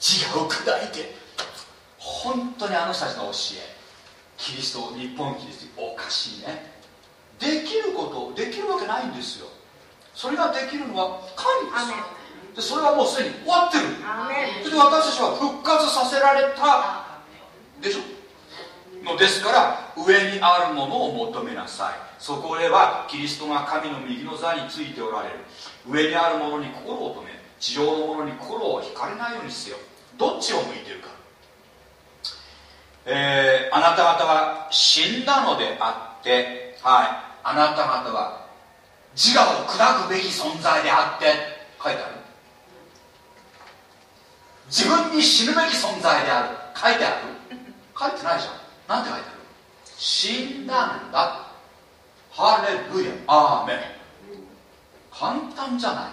自我を砕いて本当にあの人たちの教え。キリスト日本キリストおかしいね。できることできるわけないんですよ。それができるのは神ですでそれはもうすでに終わってる。それで私たちは復活させられた。でしょ？のですから上にあるものを求めなさい。そこではキリストが神の右の座についておられる。上にあるものに心を止め地上のものに心を惹かれないようにせよ。どっちを向いてるか。えー、あなた方は死んだのであってはい。あなた方は自我を砕くべき存在であって書いてある。自分に死ぬべき存在である。書いてある。書いてないじゃん。なんて書いてある。死んだんだ。ハレルヤ。アーメン。簡単じゃない。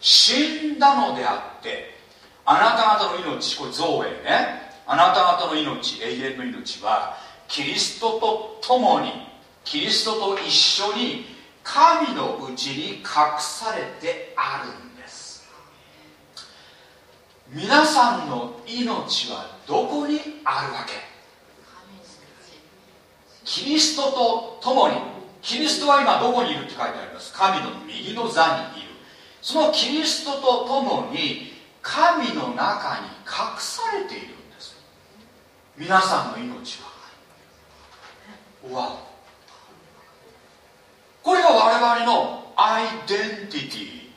死んだのであってあなた方の命これ造営ね。あなた方の命永遠の命はキリストと共にキリストと一緒に神のうちに隠されてあるんです。皆さんの命はどこにあるわけ？キリストと共にキリストは今どこにいるって書いてあります。神の右の座にいる。そのキリストと共に神の中に隠されているんです。皆さんの命は。わこれが我々のアイデンティティ。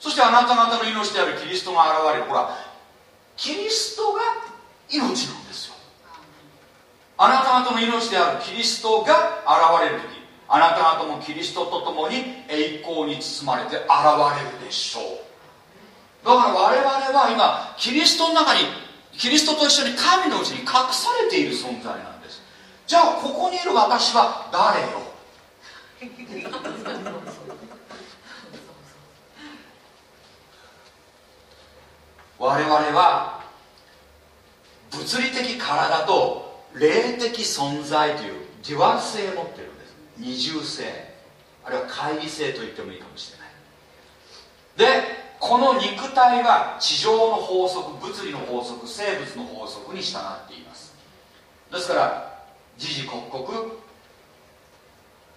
そしてあなた方の命であるキリストが現れる。ほらキリストが命なんですよ。あなた方の命であるキリストが現れる時あなた方もキリストと共に栄光に包まれて現れるでしょう。だから我々は今キリストの中にキリストと一緒に神のうちに隠されている存在なんです。じゃあここにいる私は誰よ？(laughs) 我々は物理的体と霊的存在というデュアル性を持ってるんです。二重性。あるいは乖離性と言ってもいいかもしれない。でこの肉体は地上の法則物理の法則生物の法則に従っています。ですから時々刻々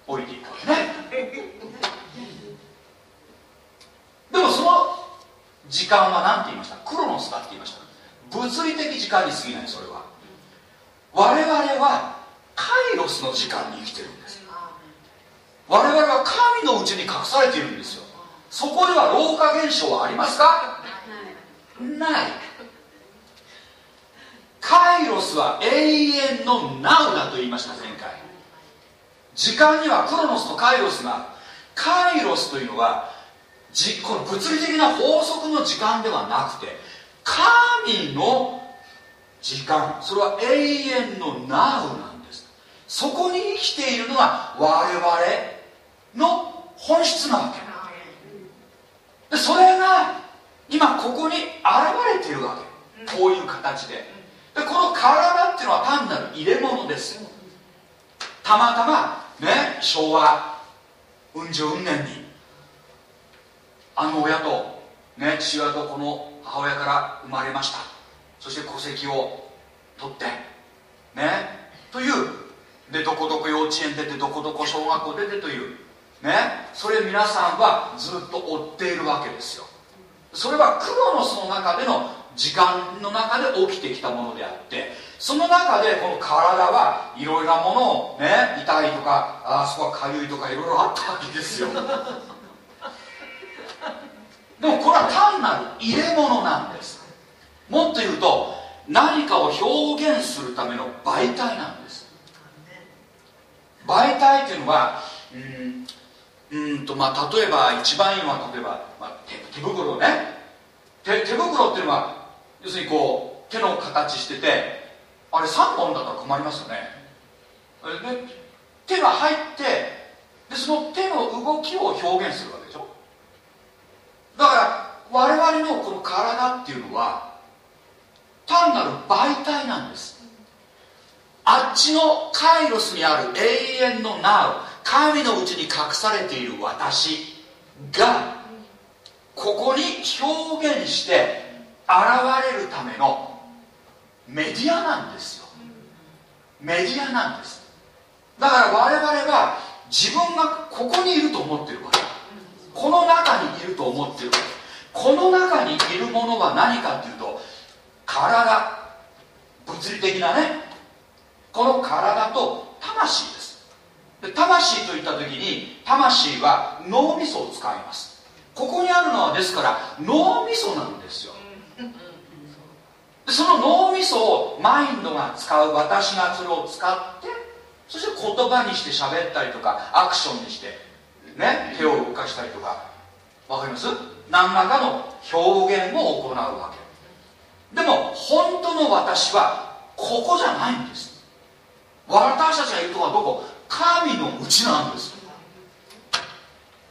降りていくわけね。でもその時間は何て言いました？クロノスだって言いました。物理的時間に過ぎないそれは。我々はカイロスの時間に生きてるんです。我々は神のうちに隠されているんですよ。そこでは老化現象はありますか？ない。カイロスは永遠のナウだと言いました前回。時間にはクロノスとカイロスが。カイロスというのはじこの物理的な法則の時間ではなくて神の時間。それは永遠のナウなんです。そこに生きているのが我々の本質なわけ。でそれが今ここに現れているわけ。こういう形で。でこの体っていうのは単なる入れ物です。たまたまね昭和うん十うん年にあの親とね父親とこの母親から生まれました。そして戸籍を取ってね。という。でどこどこ幼稚園出てどこどこ小学校出てという。ね。それ皆さんはずっと追っているわけですよ。それはクロノスの中での時間の中で起きてきたものであってその中でこの体はいろいろなものをね。痛いとかあそこはかゆいとかいろいろあったわけですよ。(laughs) でもこれは単なる入れ物なんですもっと言うと何かを表現するための媒体なんです。媒体っていうのはうんうんとまあ例えば一番いいのは例えば、まあ、手手袋ね。手手袋っていうのは要するにこう手の形しててあれ3本だったら困りますよね。で手が入ってでその手の動きを表現するわけでしょ。だから我々のこの体っていうのは単なる媒体なんです。あっちのカイロスにある永遠のナウ神のうちに隠されている私がここに表現して現れるためのメディアなんですよ。メディアなんです。だから我々は自分がここにいると思ってるからこの中にいると思ってるからこの中にいるものは何かっていうと体。物理的なね。この体と魂です。で魂といった時に魂は脳みそを使います。ここにあるのはですから脳みそなんですよ。でその脳みそをマインドが使う私がそれを使ってそして言葉にして喋ったりとかアクションにしてね手を動かしたりとか。わかります？何らかの表現を行うわけ。でも本当の私はここじゃないんです。私たちがいるとこはどこ？神のうちなんです。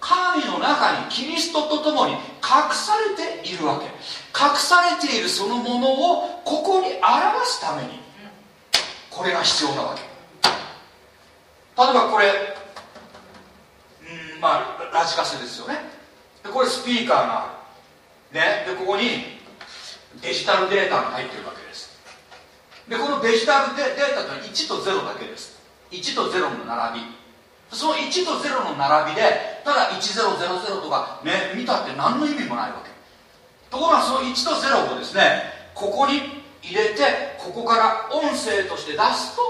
神の中にキリストと共に隠されているわけ。隠されているそのものをここに表すために。これが必要なわけ。例えばこれうんまあラジカセですよね。でこれスピーカーがある。ね。でここにデジタルデータが入ってるわけです。でこのデジタルデデータというのは1と0だけです。1と0の並び。その1と0の並びでただ1000とかね見たって何の意味もないわけ。ところがその1と0をですねここに入れてここから音声として出すと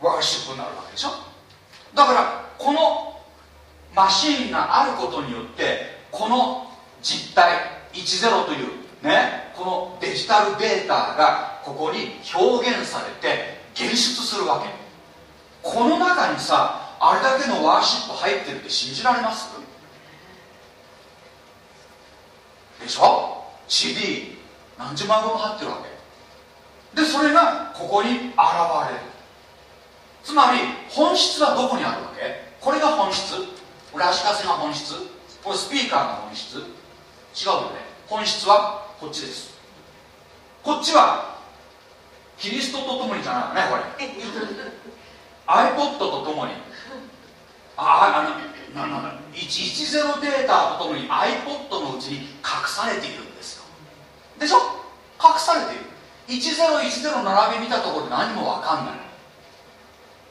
ワーシップになるわけでしょ。だからこのマシンがあることによってこの実体10というねこのデジタルデータがここに表現されて現出するわけ。この中にさあれだけのワーシップ入ってるって信じられます？でしょ？CD 何十万分も入ってるわけ。でそれがここに現れる。つまり本質はどこにあるわけ？これが本質？ラジカセが本質？これスピーカーが本質？違うよね。本質はこっちです。こっちはキリストと共にじゃないよねこれ。iPod と共に。ああのななな110データとともに iPod のうちに隠されているんですよ。でしょ？隠されている。1010並び見たところで何も分かんない。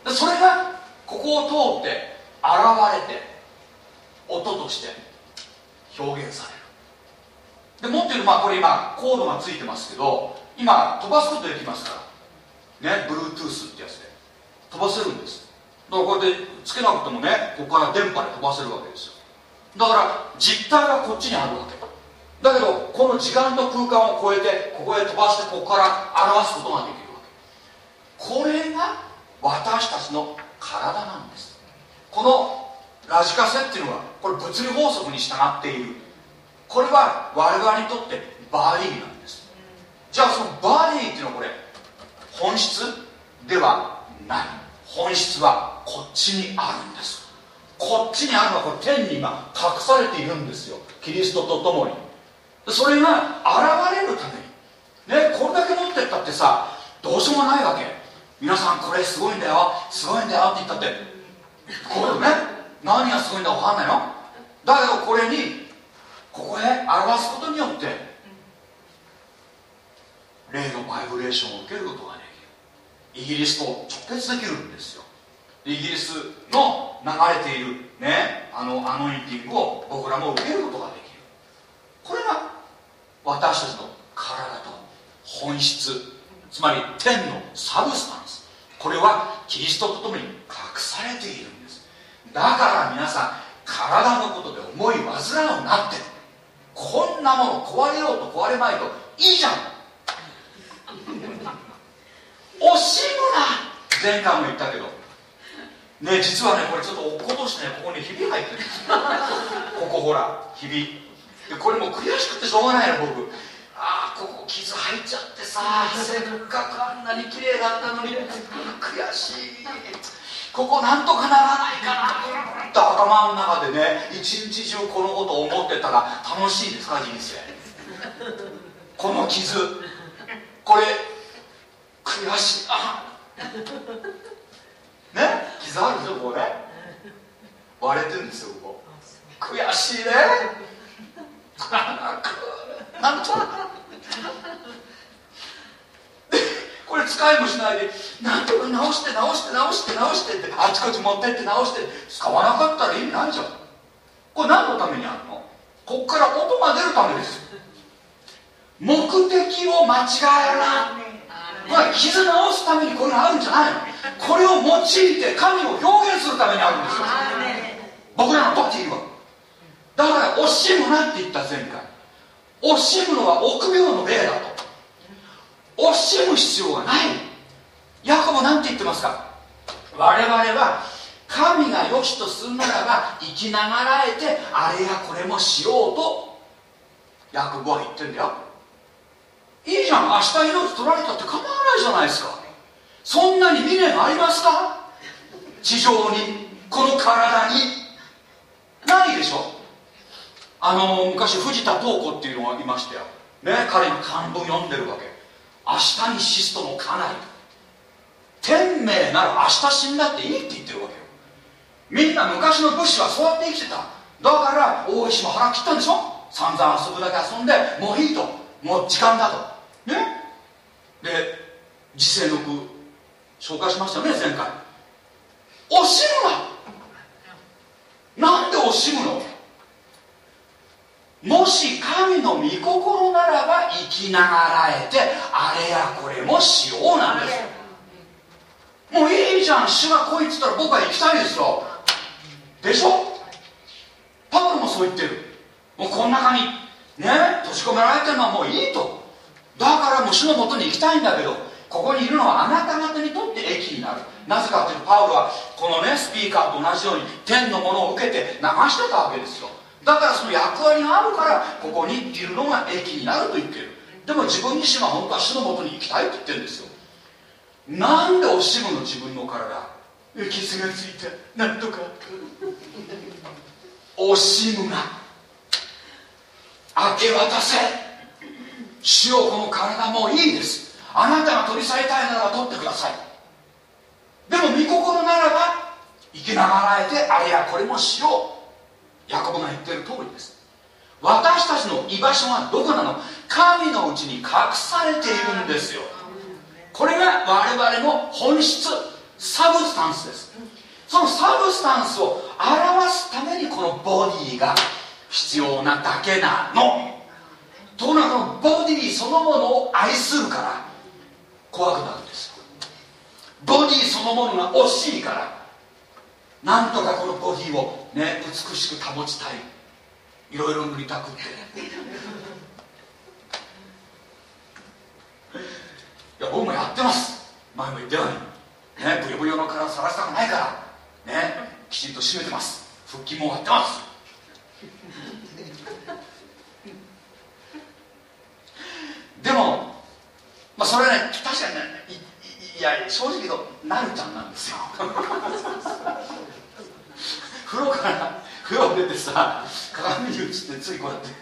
でそれがここを通って現れて音として表現されるで持ってるまあこれ今コードがついてますけど今飛ばすことできますから。ね Bluetooth ってやつで。飛ばせるんです。だからこうやってつけなくてもねここから電波で飛ばせるわけですよ。だから実体はこっちにあるわけ。だけどこの時間と空間を超えてここへ飛ばしてここから表すことができるわけ。これが私たちの体なんです。このラジカセっていうのはこれ物理法則に従っているこれは我々にとってバディなんです。じゃあそのバディっていうのはこれ本質ではない。本質はこっちにあるんです。こっちにあるのはこれ天に今隠されているんですよ。キリストと共に。それが現れるために。ねこれだけ持ってったってさどうしようもないわけ。皆さんこれすごいんだよ。すごいんだよって言ったって。これね。何がすごいんだか分かんないの。だけどこれにここへ表すことによって霊のバイブレーションを受けることができる。イギリスと直結できるんですよ。イギリスの流れているねあのアノインティングを僕らも受けることができる。これが私たちの体と本質。つまり天のサブスタンス。これはキリストと共に隠されているんです。だから皆さん体のことで思い煩うなって。るこんなもの壊れようと壊れまいといいじゃん。惜しむな。前回も言ったけど。ね実はねこれちょっと落っことしてねここにひび入ってるここほらひび。でこれもう悔しくてしょうがないの僕。ああここ傷入っちゃってさせっかくあんなに綺麗だったのに。悔しい。ここなんとかならないかなって頭の中でね一日中このことを思ってたら楽しいですか人生。この傷。これ悔しい。あね？傷あるでしょこれ。割れてるんですよここ。悔しいね。なんとなく使いもしないでなんとか直して直して直して直してってあちこち持ってって直して使わなかったら意味ないじゃん。これ何のためにあるの？こっから音が出るためです。目的を間違える。なまあ傷直すためにこれがあるんじゃないの？これを用いて神を表現するためにあるんですよ。僕らのボディは。だから惜しむなって言った前回。惜しむのは臆病の例だと惜しむ必要がない。ヤコブなんて言ってますか？我々は神が良しとするならば生きながらえてあれやこれもしようとヤコブは言ってんだよ。いいじゃん。明日命取られたって構わないじゃないですか。そんなに未練ありますか？地上にこの体に。ないでしょ。あの昔藤田東子っていうのがいましたよ。ね彼の漢文読んでるわけ明日に死すともかなり天命なら明日死んだっていいって言ってるわけよ。みんな昔の武士はそうやって生きてた。だから大石も腹切ったんでしょ？散々遊ぶだけ遊んでもういいと。もう時間だと。ね？で時世の句紹介しましたね前回。惜しむな。なんで惜しむの？もし神の御心ならば生きながらえてあれやこれもしようなんです。もういいじゃん主が来いっつったら僕は行きたいですよ。でしょ？パウロもそう言ってる。もうこの中にね？閉じ込められてるのはもういいと。だからもう主のもとに行きたいんだけどここにいるのはあなた方にとって益になる。なぜかというとパウロはこのねスピーカーと同じように天のものを受けて流してたわけですよ。だからその役割があるからここにいるのが益になると言ってる。でも自分自身は本当は主のもとに行きたいって言ってるんですよ。なんで惜しむの自分の体傷がついてなんとか惜しむな明け渡せ。主よこの体もういいです。あなたが取り去りたいなら取ってください。でも御心ならば生きながらえてあれやこれもしよう。ヤコブが言ってる通りです。私たちの居場所はどこなの？神のうちに隠されているんですよ。これが我々の本質 substance です。その substance を表すためにこのボディが必要なだけなの。ところがこのボディそのものを愛するから怖くなるんです。よボディそのものが惜しいから。なんとかこのボディをね美しく保ちたい。いろいろ塗りたくって。いや僕もやってます。前も言ったように。ねブヨブヨの体さらしたくないから。ねきちんと締めてます。腹筋も割ってます。でもまあそれはね確かにねいや正直言うとなるちゃんなんですよ。(laughs) 風呂から風呂出てさ鏡に映ってついこうやって。(laughs)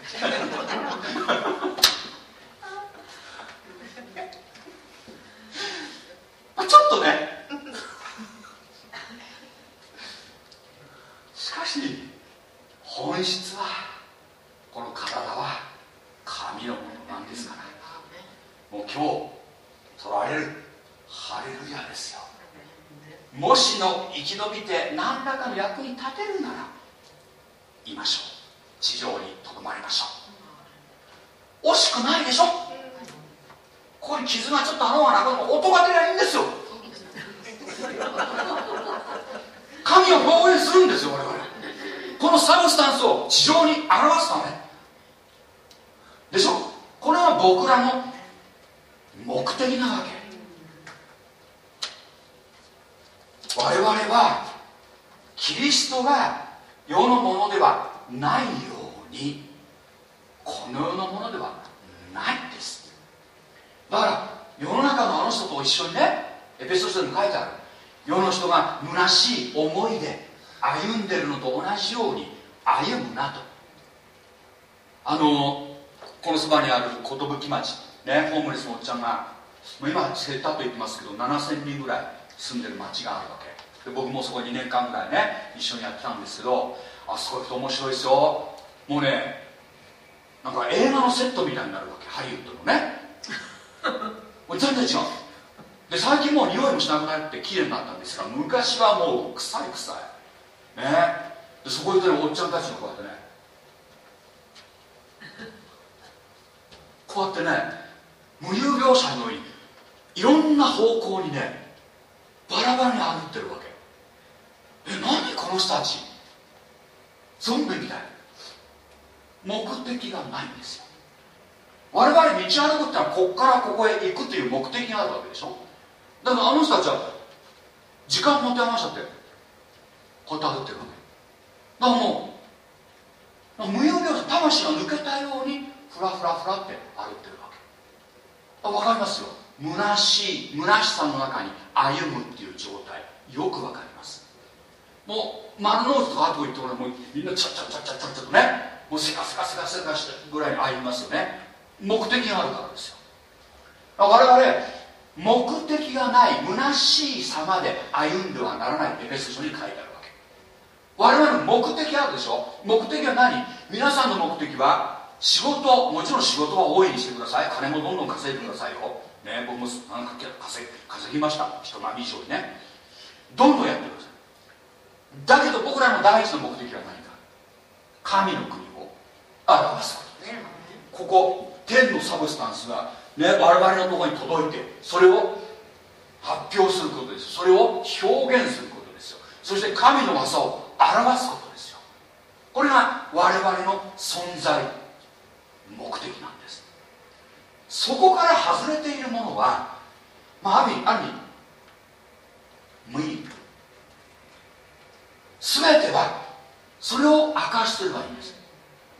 ちょっとねしかし本質はこの体は神のものなんですから。もう今日取られる。ハレルヤですよ。もしの生き延びて何らかの役に立てるならいましょう。地上にとどまりましょう。惜しくないでしょ。ここに傷がちょっとあろうがなかろうが音が出りゃいいんですよ。神を表現するんですよ我々。このサブスタンスを地上に表すため。でしょ。これは僕らの目的なわけ。我々はキリストが世のものではないようにこの世のものではないんです。だから世の中のあの人と一緒にねエペソ書に書いてある。世の人が虚しい思いで歩んでるのと同じように歩むなと。あのこのそばにある寿町ねホームレスのおっちゃんがもう今減ったと言ってますけど7000人ぐらい住んでる町があるわけ。で僕もそこ2年間ぐらいね一緒にやってたんですけどあそこ行くと面白いですよ。もうねなんか映画のセットみたいになるわけ。ハリウッドのね。(laughs) もう全然違う。で最近もう匂いもしなくなって綺麗になったんですが昔はもう臭い臭い。ね。でそこにいてるおっちゃんたちがこうやってねこうやってね無遊病者のようにいろんな方向にねバラバラに歩ってるわけ。え何この人たち？ゾンビみたい。目的がないんですよ。我々道歩くってのはここからここへ行くという目的があるわけでしょ？だからあの人たちは時間持て余しちゃってこうやって歩ってるわけ。だからもう無用病魂が抜けたようにフラフラフラって歩ってるわけ。あ分かりますよ。虚しい虚しさの中に歩むっていう状態。よく分かります。もう丸の内とか後行ってももうみんなチャッチャッチャッチャッチャッチャとねもうせかせかせかせかしてぐらいに歩みますよね目的があるからですよ我々目的がない虚しい様で歩んではならないってエペソ書に書いてあるわけ我々の目的あるでしょ目的は何皆さんの目的は仕事もちろん仕事は大いにしてください金もどんどん稼いでくださいよ、ね、僕もなんか稼稼ぎました。人並み以上にね。どんどんやってください。だけど僕らの第一の目的は何か。神の国を。表すことですここ天のサブスタンスが、ね、我々のところに届いてそれを発表することです。それを表現することですよ。そして神の技を表すことですよ。これが我々の存在目的なんです。そこから外れているものは、まあ、ある意味ある意味無意味。全てはそれを明かしてればいいんです。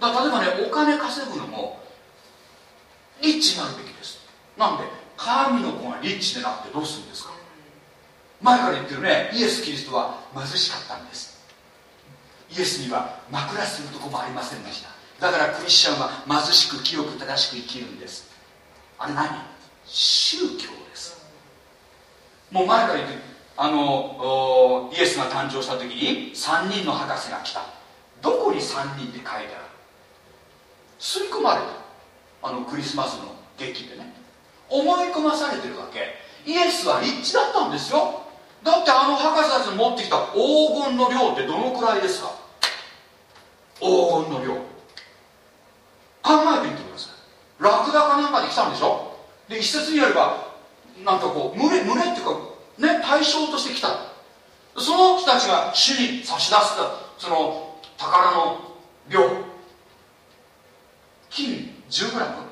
だ例えばねお金稼ぐのもリッチになるべきです。なんで神の子がリッチでなくてどうするんですか。前から言ってるねイエス・キリストは貧しかったんです。イエスには枕するとこもありませんでした。だからクリスチャンは貧しく清く正しく生きるんです。あれ何？宗教です。もう前から言ってあのイエスが誕生した時に3人の博士が来た。どこに3人って書いてある？吸い込まれた。あのクリスマスの劇でね。思い込まされてるわけ。イエスは立地だったんですよ。だってあの博士たちの持ってきた黄金の量ってどのくらいですか？黄金の量。考えてみてください。ラクダかなんかで来たんでしょ？で一説によればなんかこう群れ群れっていうかね対象として来た。その人たちが主に差し出すその宝の量。金 10g (laughs)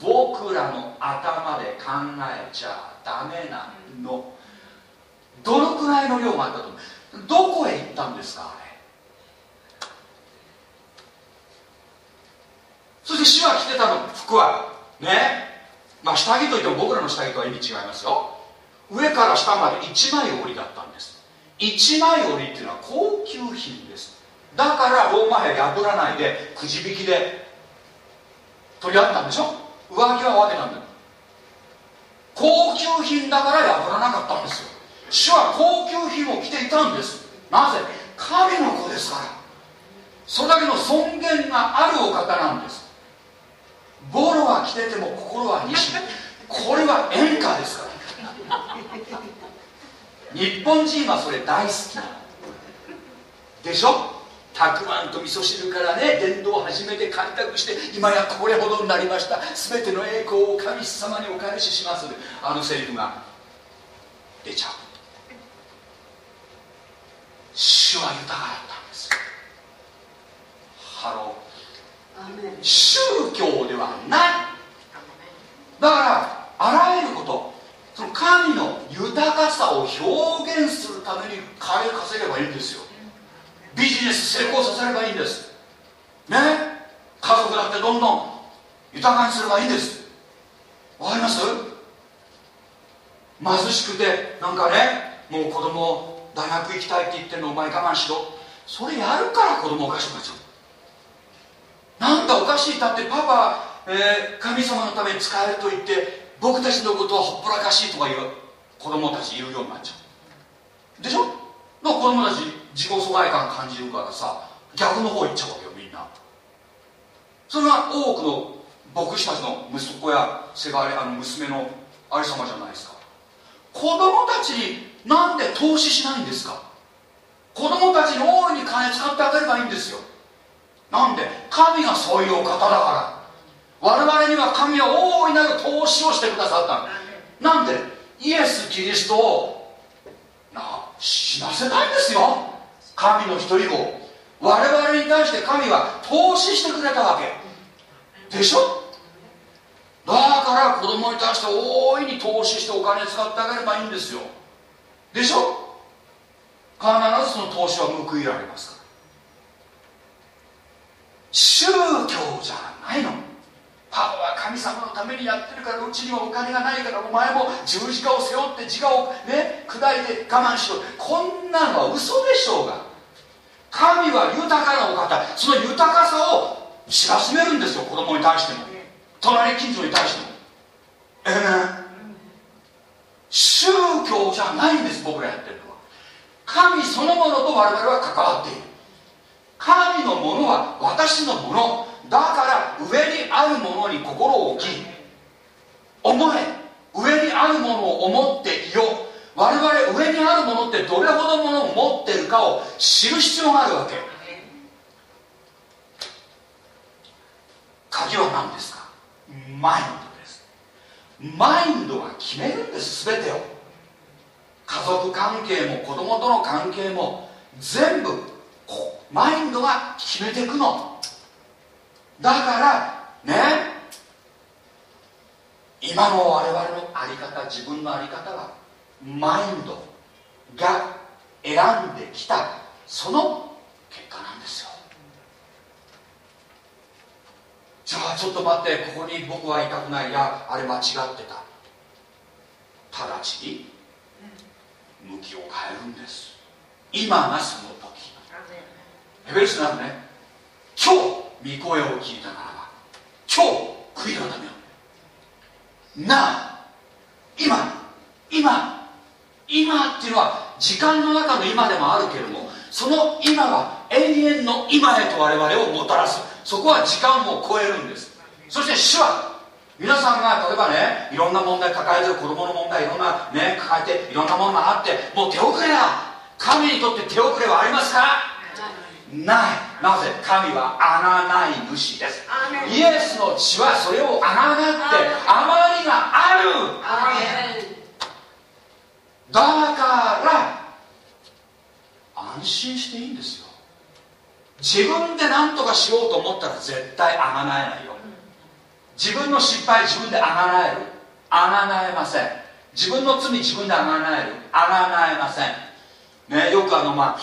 僕らの頭で考えちゃダメなの。どのくらいの量があったとどこへ行ったんですかあれそして主は着てたの服はねまあ下着といっても僕らの下着とは意味違いますよ。上から下まで1枚折りだったんです。1枚折りっていうのは高級品です。だからローマ兵破らないでくじ引きで取り合ったんでしょ。上着は分けたんだ。よ高級品だから破らなかったんですよ。主は高級品を着ていたんです。なぜ？神の子ですから。それだけの尊厳があるお方なんです。ボロは着てても心は西これは演歌ですから。日本人はそれ大好きな。でしょ？たくあんと味噌汁からね伝道を始めて開拓して今やこれほどになりました。全ての栄光を神様にお返しします。あのセリフが出ちゃう。主は豊かだったんです。 Hello。宗教ではない。だからあらゆることその神の豊かさを表現するために金稼げばいいんですよ。ビジネス成功させればいいんです。ね？家族だってどんどん豊かにすればいいんです。わかります？貧しくてなんかねもう子供大学行きたいって言ってるのお前我慢しろ。それやるから子供おかしくなっちゃう。なんだおかしい。だってパパ、えー、神様のために使えると言って僕たちのことはほっぽらかしいとか言う子供たち言うようになっちゃう。でしょ？の子供たち自己疎外感感じるからさ逆の方行っちゃうわけよみんな。それが多くの牧師たちの息子やせがれあの娘のありさまじゃないですか。子供たちになんで投資しないんですか？子供たちに大いに金使ってあげればいいんですよ。なんで神がそういうお方だから。我々には神は大いなる投資をしてくださったなんでイエス・キリストをな死なせたいんですよ。神の一人を。我々に対して神は投資してくれたわけ。でしょ？だから子供に対して大いに投資してお金使ってあげればいいんですよ。でしょ？必ずその投資は報いられますから宗教じゃないの。パウは神様のためにやってるからうちにはお金がないからお前も十字架を背負って自我をね砕いて我慢しろ。こんなのは嘘でしょうが。神は豊かなお方。その豊かさを知らしめるんですよ子供に対しても。隣近所に対しても。ええー、宗教じゃないんです僕らやってるのは。神そのものと我々は関わっている。神のものは私のもの。だから上にあるものに心を置き思え上にあるものを思っていよ我々上にあるものってどれほどものを持ってるかを知る必要があるわけ。鍵は何ですか？マインドです。マインドが決めるんです全てを。家族関係も子供との関係も全部マインドが決めていくの。だからね今の我々の在り方自分の在り方はマインドが選んできたその結果なんですよ。じゃあちょっと待ってここに僕はいたくない。いやあれ間違ってた。直ちに向きを変えるんです。今がその時ヘベルスなるね今日御声を聞いたならば今日悔い改めよう。な今今今っていうのは時間の中の今でもあるけれどもその今は永遠の今へと我々をもたらす。そこは時間を超えるんです。そして主は皆さんが例えばねいろんな問題抱えてる子供の問題いろんなね抱えていろんなものがあってもう手遅れだ。神にとって手遅れはありますかない。なぜ？神は穴ない主です。イエスの血はそれを穴がって余りがある。だから安心していいんですよ。自分で何とかしようと思ったら絶対あがなえないよ自分の失敗自分であがなえる。あがなえません。自分の罪自分であがなえる。あがなえません。ねよくあのまあ、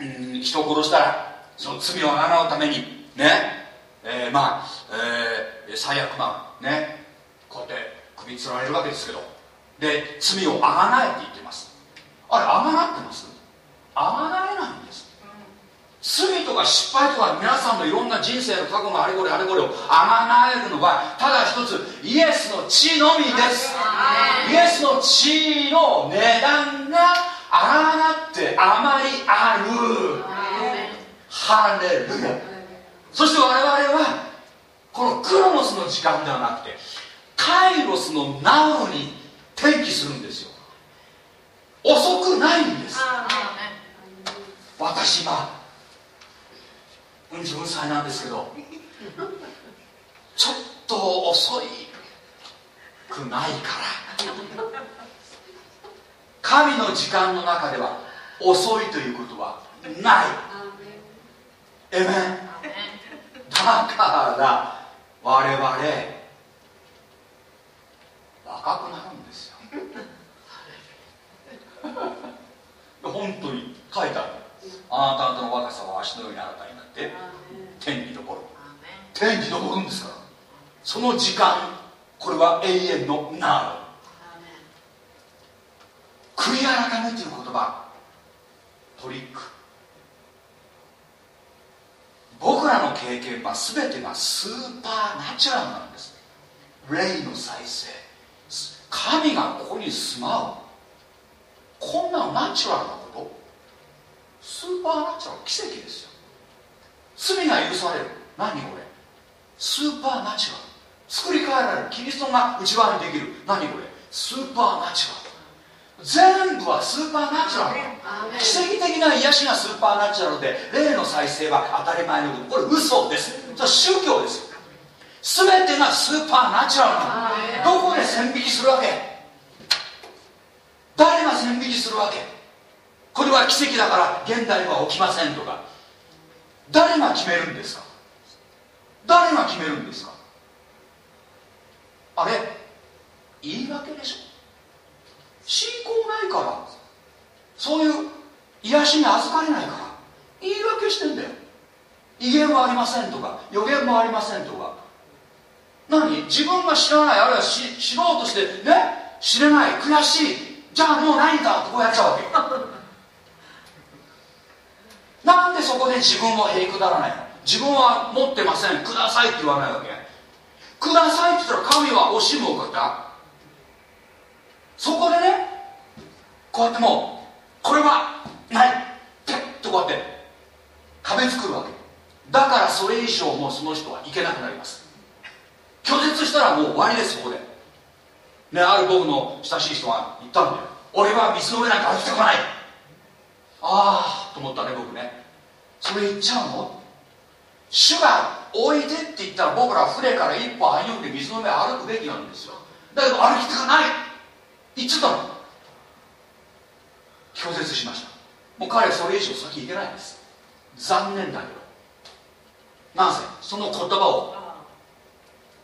うん、人を殺したらその罪をあがなうためにねえー、まあ、えー、最悪魔ねこうやって首つられるわけですけどで罪をあがなえって言ってます。あれあがなってます？あがなえないんです。罪とか失敗とか皆さんのいろんな人生の過去のあれこれあれこれをあがなえるのはただ一つイエスの血のみです。イエスの血の値段があなってあまりある。ハレルヤ。そして我々はこのクロノスの時間ではなくてカイロスのナウに転機するんですよ。遅くないんです。私今うん十歳なんですけどちょっと遅いくないから。神の時間の中では遅いということはない。えめだから我々若くなるんですよ。本当に書いてある。あなた方の若さは足のように新たになって天に昇る。天に昇るんですから。その時間これは永遠のなる悔い改めという言葉。トリック。僕らの経験は全てがスーパーナチュラルなんです。霊の再生。神がここに住まう。こんなナチュラルなこと。スーパーナチュラル。奇跡ですよ。罪が許される。何これ。スーパーナチュラル。作り変えられる。キリストが内側にできる。何これ。スーパーナチュラル。全部はスーパーナチュラル奇跡的な癒しがスーパーナチュラルで霊の再生は当たり前のこと。これ嘘です。それ宗教です。全てがスーパーナチュラルなの。どこで線引きするわけ？誰が線引きするわけ？これは奇跡だから現代は起きませんとか。誰が決めるんですか？誰が決めるんですか？あれ？言い訳でしょ？信仰ないから。そういう癒しに預かれないから。言い訳してんだよ。威厳はありませんとか予言もありませんとか。何？自分が知らないあるいは知知ろうとしてね？知れない悔しい。じゃあもうないんだってこうやっちゃうわけ。(laughs) なんでそこで自分をへりくだらないの？自分は持ってません。くださいって言わないわけ。くださいって言ったら神は惜しむお方。そこでねこうやってもうこれはない。ペッとこうやって壁作るわけ。だからそれ以上もうその人はいけなくなります。拒絶したらもう終わりですそこで。ねある僕の親しい人が言ったんだよ。俺は水の上なんか歩きたくない。ああと思ったね僕ね。それ言っちゃうの主がおいでって言ったら僕ら船から一歩歩んで水の上歩くべきなんですよ。だけど歩きたくない。言っちゃったの拒絶しました。もう彼はそれ以上先行けないんです。残念だけど。なぜその言葉を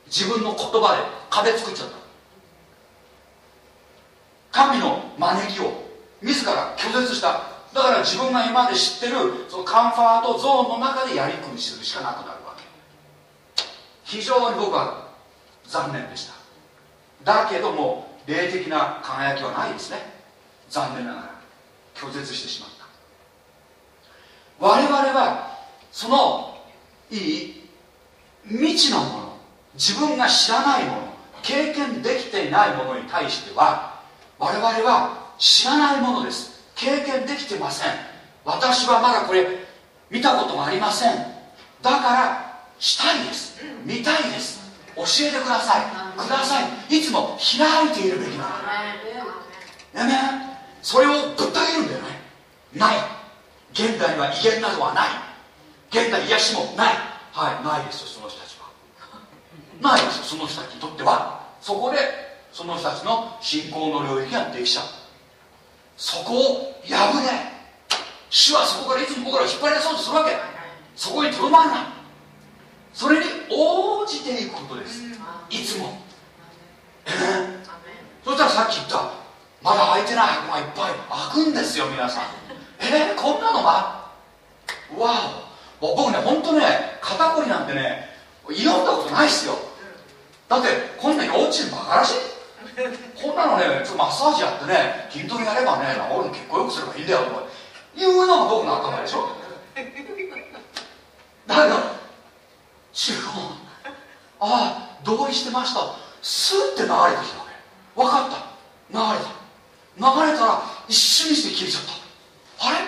自分の言葉で壁作っちゃった。神の招きを自ら拒絶した。だから自分が今まで知ってるそのカンファートゾーンの中でやりくりするしかなくなるわけ。非常に僕は残念でした。だけども霊的な輝きはないですね。残念ながら。拒絶してしまった。我々はそのいい未知のもの自分が知らないもの経験できていないものに対しては我々は知らないものです。経験できてません。私はまだこれ見たことがありません。だからしたいです。見たいです。教えてください。ください。いつも開いているべきなの。ねそれをぶった切るんだよね。ない。現代には威厳などはない。現代癒しもない。はいないですよその人たちは。ないですよその人たちにとっては。そこでその人たちの信仰の領域ができちゃう。そこを破れ。主はそこからいつも僕らを引っ張り出そうとするわけ。そこにとどまらない。それに応じていくことです。いつも。えー、そしたらさっき言った。まだ開いてない箱がいっぱい開くんですよ皆さん。えー、こんなのが？わお。僕ね本当ね肩こりなんてね挑んだことないっすよ。だってこんな幼稚園バカらしい？こんなのねちょっとマッサージやってね筋トレやればね治るの結構よくすればいいんだよとか言うのが僕の頭でしょ？だけど違うああ同意してました。スッて流れてきたわけ。分かった。流れた流れたら一瞬にして消えちゃった。あれ？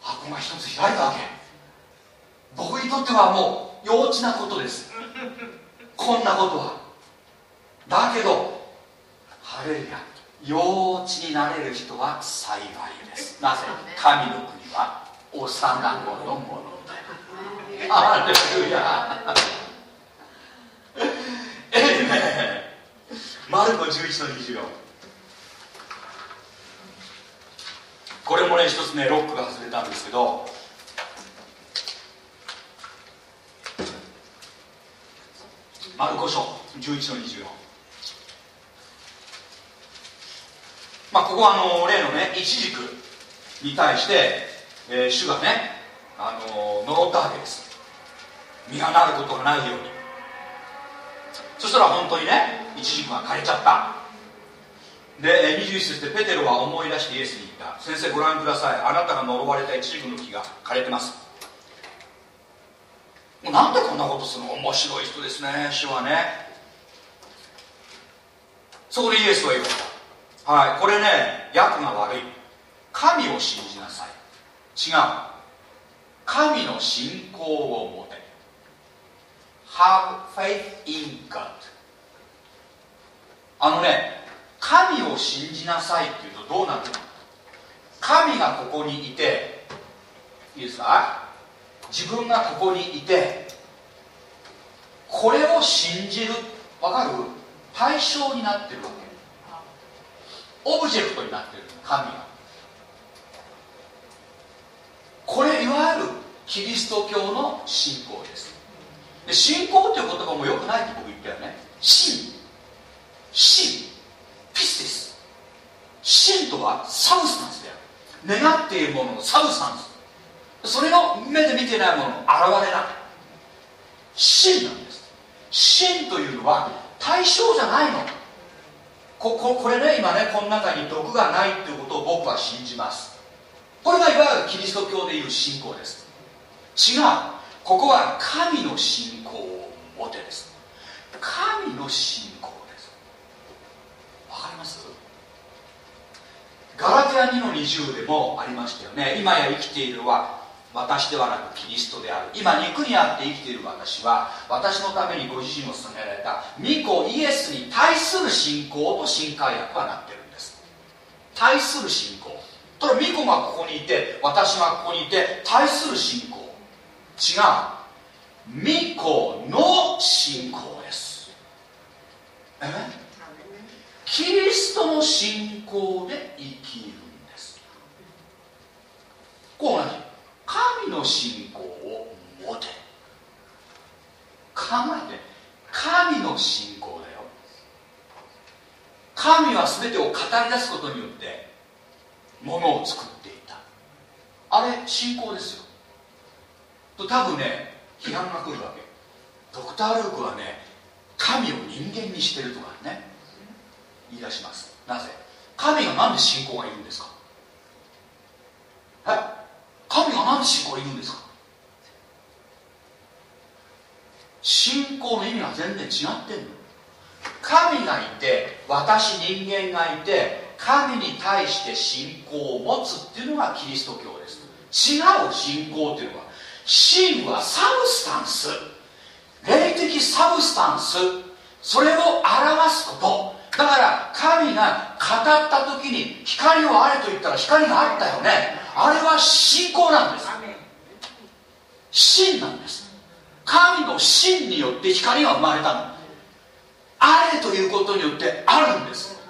箱が一つ開いたわけ。僕にとってはもう幼稚なことです。こんなことは。だけどハレルヤ幼稚になれる人は幸いです。なぜ？神の国は幼子のものだハレルヤえいめマルコ11の24これもね一つねロックが外れたんですけどマルコ書11の24まあここはあの例のねイチジクに対して、えー、主がねあの呪ったわけです実がなることがないように。そしたら本当にねイチジクが枯れちゃった。で21節でペテロは思い出してイエスに言った。先生ご覧ください。あなたが呪われたイチジクの木が枯れてます。もうなんでこんなことするの？面白い人ですね主はね。そこでイエスは言われたはい。これね訳が悪い。神を信じなさい。違う。神の信仰を持 Have faith in God. あのね神を信じなさいっていうとどうなるの？神がここにいていいですか？自分がここにいてこれを信じるわかる？対象になってるわけ。オブジェクトになってる神が。これいわゆるキリスト教の信仰です。で信仰っていう言葉もよくないって僕言ったよね。信。信。πίστις。信とは substance だよ。願っているものの substanceそれの目で見てないものの現れだ。信なんです。信というのは対象じゃないの。こここれね今ねこの中に毒がないっていうことを僕は信じます。これがいわゆるキリスト教でいう信仰です。違う。ここは神の信仰を持てです。神の信仰です。わかります？ガラテア2の20でもありましたよね。今や生きているは私ではなくキリストである。今肉にあって生きている私は私のためにご自身を捧げられた御子イエスに対する信仰と新海訳はなってるんです。対する信仰。ただ御子がここにいて私がここにいて対する信仰。違う。御子の信仰です。え？キリストの信仰で生きるんです。こう同じ。神の信仰を持て。考えて。神の信仰だよ。神は全てを語り出すことによってものを作っていた。あれ信仰ですよ。と多分ね批判が来るわけ。ドクター・ルークはね神を人間にしてるとかね言い出します。なぜ？神が何で信仰がいるんですか？え？神が何で信仰がいるんですか？信仰の意味が全然違ってんの。神がいて私人間がいて神に対して信仰を持つっていうのがキリスト教です。違う信仰っていうのは真はサブスタンス。霊的 substance。それを表すこと。だから神が語った時に光よあれと言ったら光があったよね。あれは信仰なんです。信なんです。神の信によって光が生まれたの。あれということによってあるんです。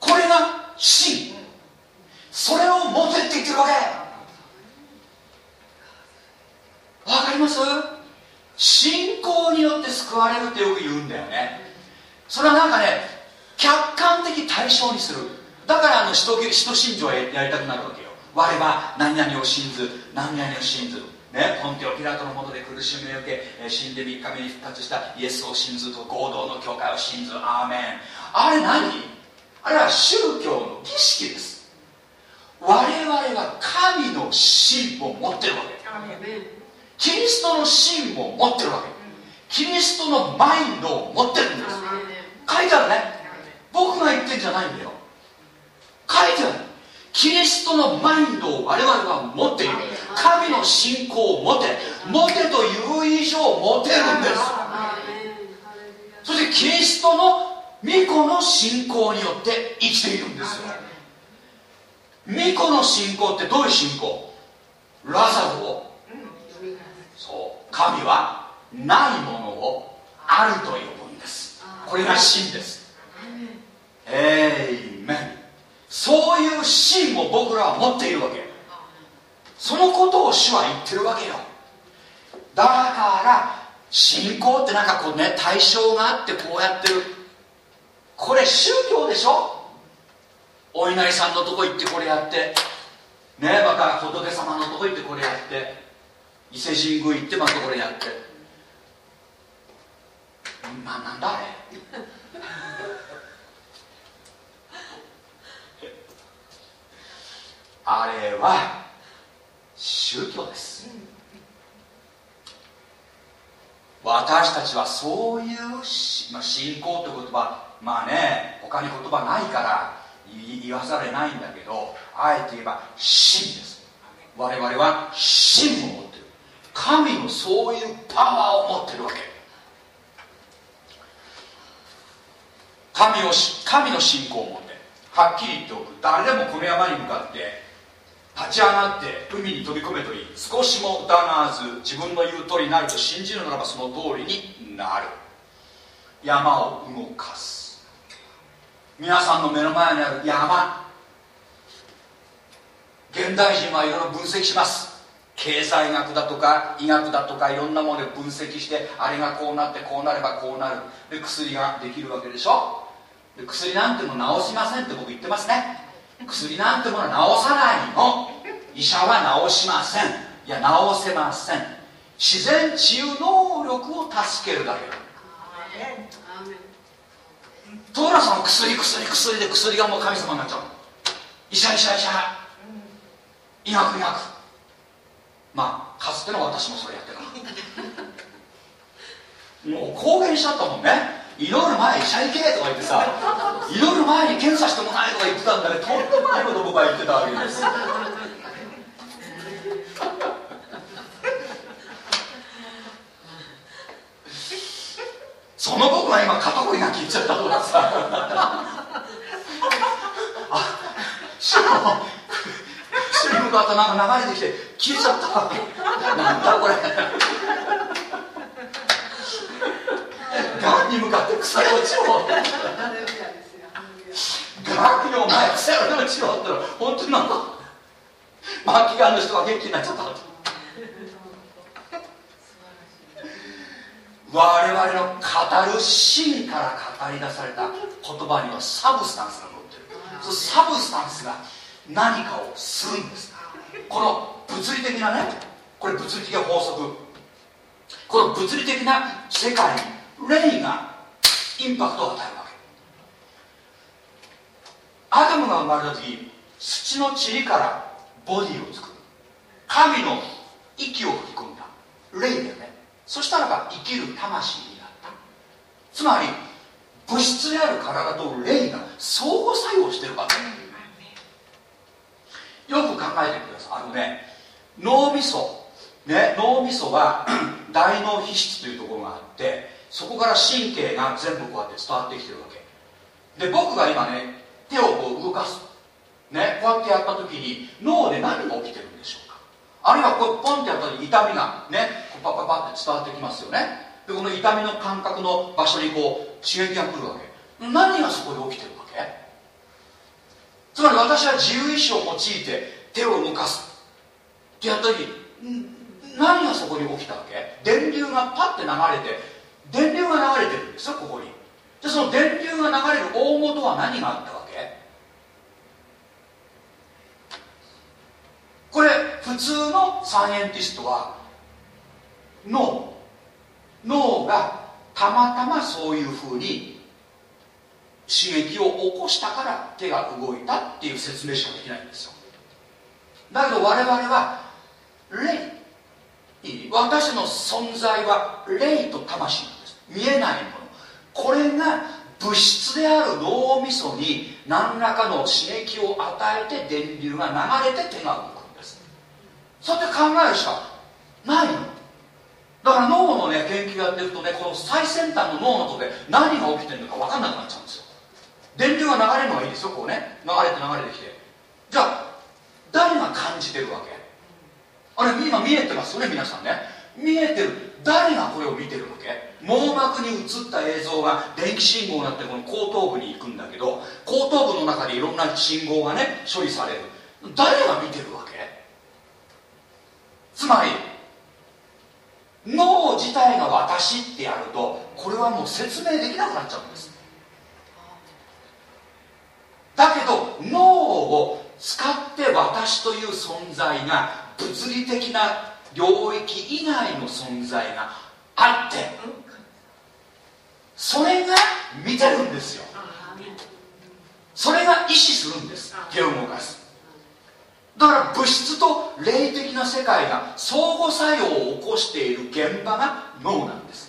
これが真。それを持てって言ってるわけわかります？信仰によって救われるってよく言うんだよね。それはなんかね客観的対象にする。だからあの使徒信条をやりたくなるわけよ。我は何々を信ず何々を信ず。ね、ポンテオ・ピラトのもとで苦しみを受け死んで3日目に復活したイエスを信ずと合同の教会を信ず。アーメン。あれ何？あれは宗教の儀式です。我々は神の真を持ってるわけ。キリストの真を持ってるわけ。キリストのマインドを持ってるんです。書いてあるね。僕が言ってんじゃないんだよ。書いてある。キリストのマインドを我々は持っている。神の信仰を持て。持てという以上持てるんです。そしてキリストの御子の信仰によって生きているんですよ。御子の信仰ってどういう信仰？ラザロを神はないものをあると呼ぶんです。これが真です。えいめんそういう真を僕らは持っているわけ。そのことを主は言ってるわけよ。だから信仰ってなんかこうね対象があってこうやってる。これ宗教でしょ？お稲荷さんのとこ行ってこれやって。ねまた仏様のとこ行ってこれやって伊勢神宮行ってまたこれやって。まあなんだあれ。あれは宗教です。私たちはそういう、まあ、信仰って言葉まあね他に言葉ないから言わざるを得ないんだけどあえて言えば真です。我々は真を持神のそういうパワーを持ってるわけ。神を神の信仰を持って。はっきり言っておく。誰でもこの山に向かって立ち上がって海に飛び込めといい少しも疑わず自分の言う通りになると信じるならばその通りになる。山を動かす。皆さんの目の前にある山。現代人はいろいろ分析します。経済学だとか医学だとかいろんなもので分析してあれがこうなってこうなればこうなる。で薬ができるわけでしょ？で薬なんても治しませんって僕言ってますね。薬なんてものは治さないの。医者は治しません。いや治せません。自然治癒能力を助けるだけだ。トーラさん薬薬薬で薬がもう神様になっちゃう。医者医者医者。医学医学。まあかつての私もそれやってたもう公言しちゃったもんね。祈る前医者行けとか言ってさ祈る前に検査してもらえとか言ってたんだけどとんでもないこと僕は言ってたわけです。その僕は今肩こりが効いちゃったとかさ。あしかもかったなんか流れてきて消えちゃったなんだこれがんに向かって腐れ落ちろがんにお前腐れ落ちろって本当になんか末期がんの人が元気になっちゃった我々の語る信から語り出された言葉には substance が乗ってるその substance が何かをするんですこの物理的なねこれ物理的な法則。この物理的な世界に霊がインパクトを与えるわけ。アダムが生まれた時土の塵からボディを作る。神の息を吹き込んだ。霊だよね。そしたらば生きる魂になった。つまり物質である体と霊が相互作用してるわけ。よく考えてください。あのね脳みそね脳みそは (clears throat) 大脳皮質というところがあってそこから神経が全部こうやって伝わってきてるわけ。で僕が今ね手をこう動かす。ねこうやってやった時に脳で何が起きてるんでしょうか。あるいはこうポンってやった時痛みがねこうパパパって伝わってきますよね。でこの痛みの感覚の場所にこう刺激が来るわけ。何がそこで起きてるつまり私は自由意志を用いて手を動かす。ってやった時何がそこに起きたわけ？電流がパッて流れて電流が流れてるんですよここに。でその電流が流れる大元は何があったわけ？これ普通のサイエンティストは脳。脳がたまたまそういうふうに刺激を起こしたから手が動いたっていう説明しかできないんですよ。だけど我々は霊私の存在は霊と魂なんです。見えないもの。これが物質である脳みそに何らかの刺激を与えて電流が流れて手が動くんです。そうやって考えるしかないの。だから脳のね研究やってるとねこの最先端の脳のとこで何が起きてるのか分かんなくなっちゃうんですよ。電流が流れるのがいいですよこうね。流れて流れてきて。じゃあ誰が感じてるわけ？あれ今見えてますよね皆さんね。見えてる。誰がこれを見てるわけ？網膜に映った映像が電気信号になってこの後頭部に行くんだけど後頭部の中でいろんな信号がね処理される。誰が見てるわけ？つまり脳自体が私ってやるとこれはもう説明できなくなっちゃうんです。だけど脳を使って私という存在が物理的な領域以外の存在があってそれが見てるんですよ。それが意志するんです。手を動かす。だから物質と霊的な世界が相互作用を起こしている現場が脳なんです。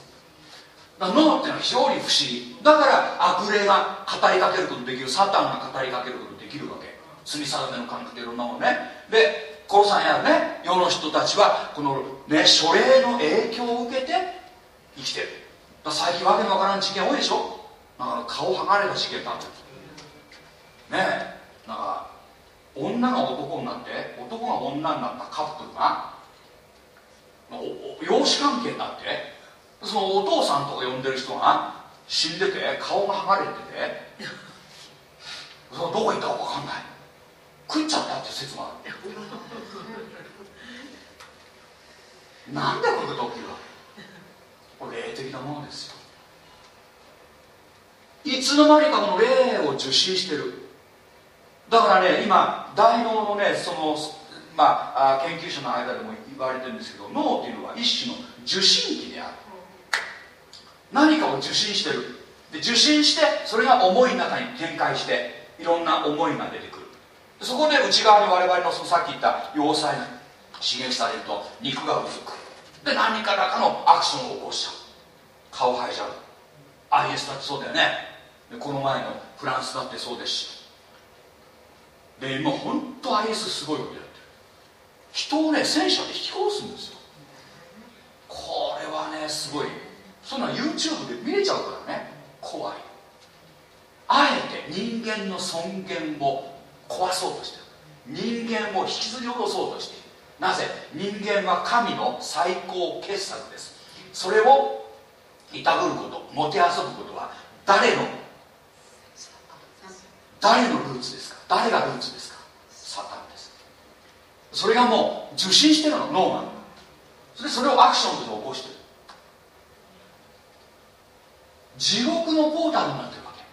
脳っていうのは非常に不思議。だから悪霊が語りかけることできるサタンが語りかけることできるわけ。罪定めの感覚でいろんなものね。でコロさんやね。世の人たちはこのね書類の影響を受けて生きてる。だ最近わけのわからん事件多いでしょ。なんか顔剥がれた事件があった。ねえ。なんか女が男になって男が女になったカップルが養子関係になってそのお父さんとか呼んでる人が死んでて顔が剥がれててそのどこ行ったか分かんない。食っちゃったって説もある。なんでこういうこと起きるわけこれ霊的なものですよ。いつの間にかこの霊を受信してる。だからね今大脳のねそのまあ研究者の間でも言われてるんですけど脳っていうのは一種の受信機である。何かを受信してる。で受信してそれが思いの中に展開していろんな思いが出てくる。そこで内側に我々のそのさっき言った要塞が刺激されると肉がうずく。で何かだかのアクションを起こしちゃう。顔生えちゃう。IS だってそうだよね。この前のフランスだってそうですし。で今本当 IS すごいことやってる。人をね戦車で引き殺すんですよ。これはねすごい。そんな YouTube で見れちゃうからね。怖い。あえて人間の尊厳を壊そうとしてる。人間を引きずり下ろそうとしている。なぜ？人間は神の最高傑作です。それをいたぶることもてあそぶことは誰の？誰のルーツですか？誰がルーツですか？サタンです。それがもう受信してるの脳がそれそれをアクションとして起こしてる。地獄のポータルになってるわけ。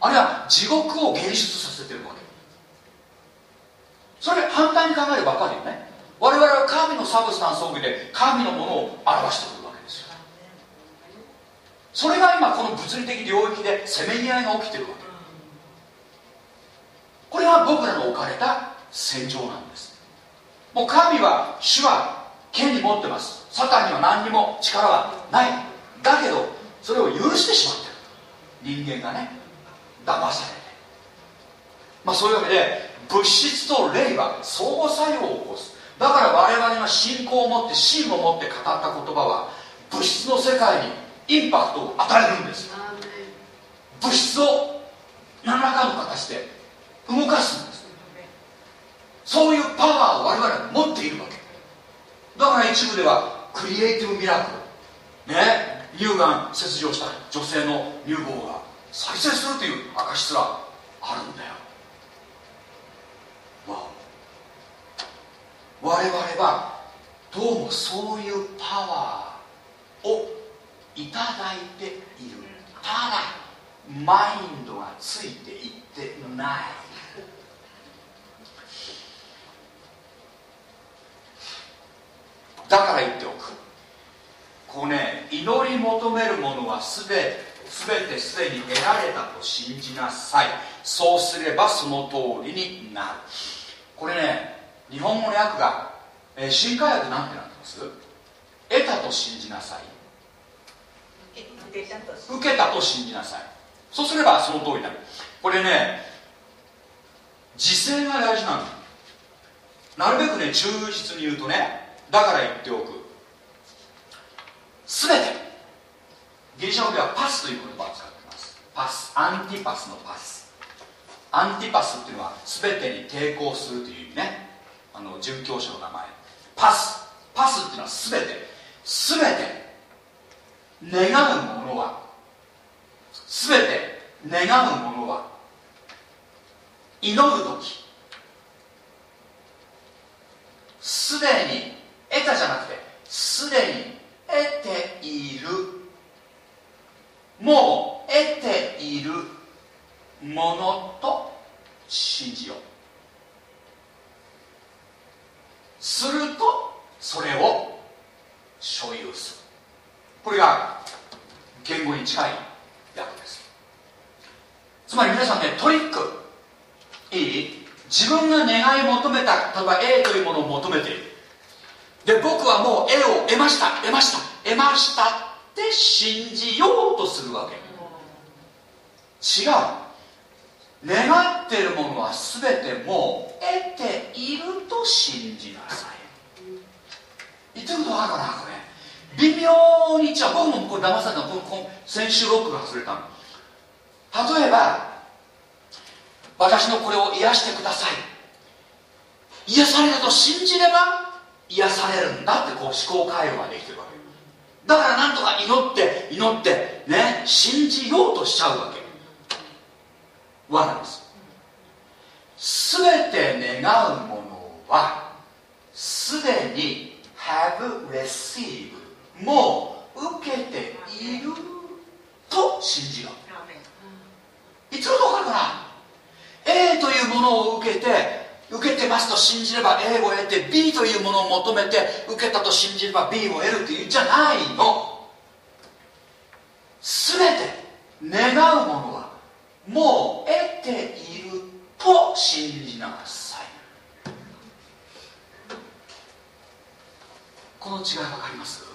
あるいは地獄を現出させてるわけ。それ反対に考えればかるよね。我々は神のサブスタンスを受けて神のものを表してくるわけですよ。それが今この物理的領域でせめぎ合いが起きてるわけ。これが僕らの置かれた戦場なんです。もう神は主は権利持ってます。サタンには何にも力はない。だけどそれを許してしまってる。人間がね騙されて。まあそういうわけで物質と霊は相互作用を起こす。だから我々が信仰を持って真を持って語った言葉は物質の世界にインパクトを与えるんです。物質を何らかの形で動かすんです。そういうパワーを我々は持っているわけ。だから一部ではクリエイティブミラクル。ね乳がん切除した女性の乳房が再生するという証すらあるんだよ。我々はどうもそういうパワーをいただいている。ただマインドがついていってない。だから言っておく。こうね祈り求めるものはすべ全てすでに得られたと信じなさい。そうすればその通りになる。これね日本語の訳が、えー、新海訳なんてなってます？得たと信じなさい。受けたと信じなさい。そうすればその通りになる。これね時勢が大事なの。なるべくね忠実に言うとねだから言っておく全て。ギリシャ語ではパスという言葉を使っています。パス。アンティパスのパス。アンティパスっていうのは全てに抵抗するという意味ね。あの殉教者の名前。パス。パスっていうのは全て。全て。願うものは。全て。願うものは。祈る時。すでに。得たじゃなくてすでに。得ている。もう得ているものと信じよう。するとそれを所有する。これが言語に近い訳です。つまり皆さんねトリック。いい？自分が願い求めた例えば A というものを求めている。で僕はもう A を得ました得ました得ましたって信じようとするわけ。違う。願ってるものは全てもう得ていると信じなさい。言ってることわかるかなこれ。微妙にじゃ僕もこれ騙されたのこの先週ロックが外れたの。例えば私のこれを癒してください。癒されたと信じれば癒されるんだってこう思考回路ができてるわけ。だからなんとか祈って祈ってね信じようとしちゃうわけ。罠です？全て願うものはすでに have received もう受けていると信じよういつのところかな？A というものを受けて受けてますと信じれば A を得て B というものを求めて受けたと信じれば B を得るっていうんじゃないの。全て願うものはもう得ていると信じなさい。この違い分かります？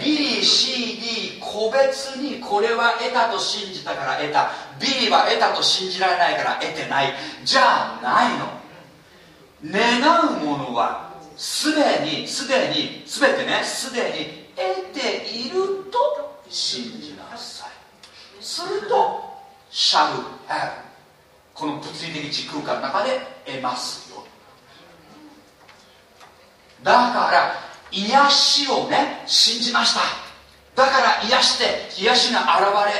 ABCD 個別にこれは得たと信じたから得た。B は得たと信じられないから得てない。じゃないの。願うものはすでにすでにすべてねすでに得ていると信じなさい。すると shall have この物理的時空間の中で得ますよ。だから癒しをね信じました。だから癒して癒しが現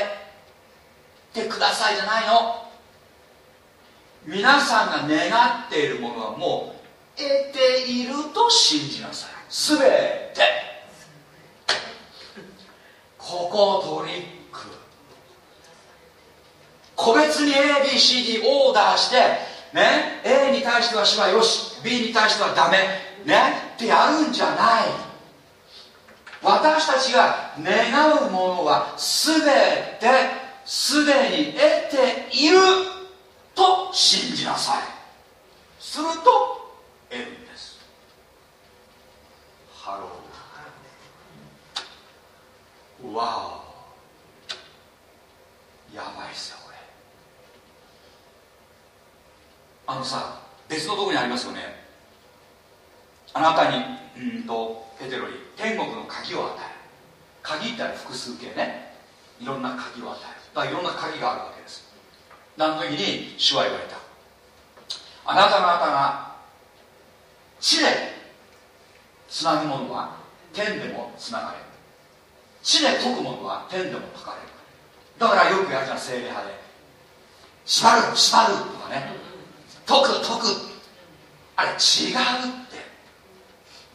れてくださいじゃないの。皆さんが願っているものはもう得ていると信じなさい。すべて。ここトリック個別に ABCD オーダーしてね A に対しては主はよし B に対してはダメ。ねってやるんじゃない。私たちが願うものは全てすでに得ていると信じなさい。すると得るんです。Hello。 Wow。やばいっすよこれ。あのさ別のとこにありますよね。あなたにうんとペテロに天国の鍵を与える。鍵ってある複数形ね。いろんな鍵を与える。だからいろんな鍵があるわけです。何の時に主は言われた。あなた方が地でつなぐものは天でもつながれる。地で解くものは天でも解かれる。だからよくやるじゃん精霊派で。縛る縛るとかね。解く解く。あれ違う。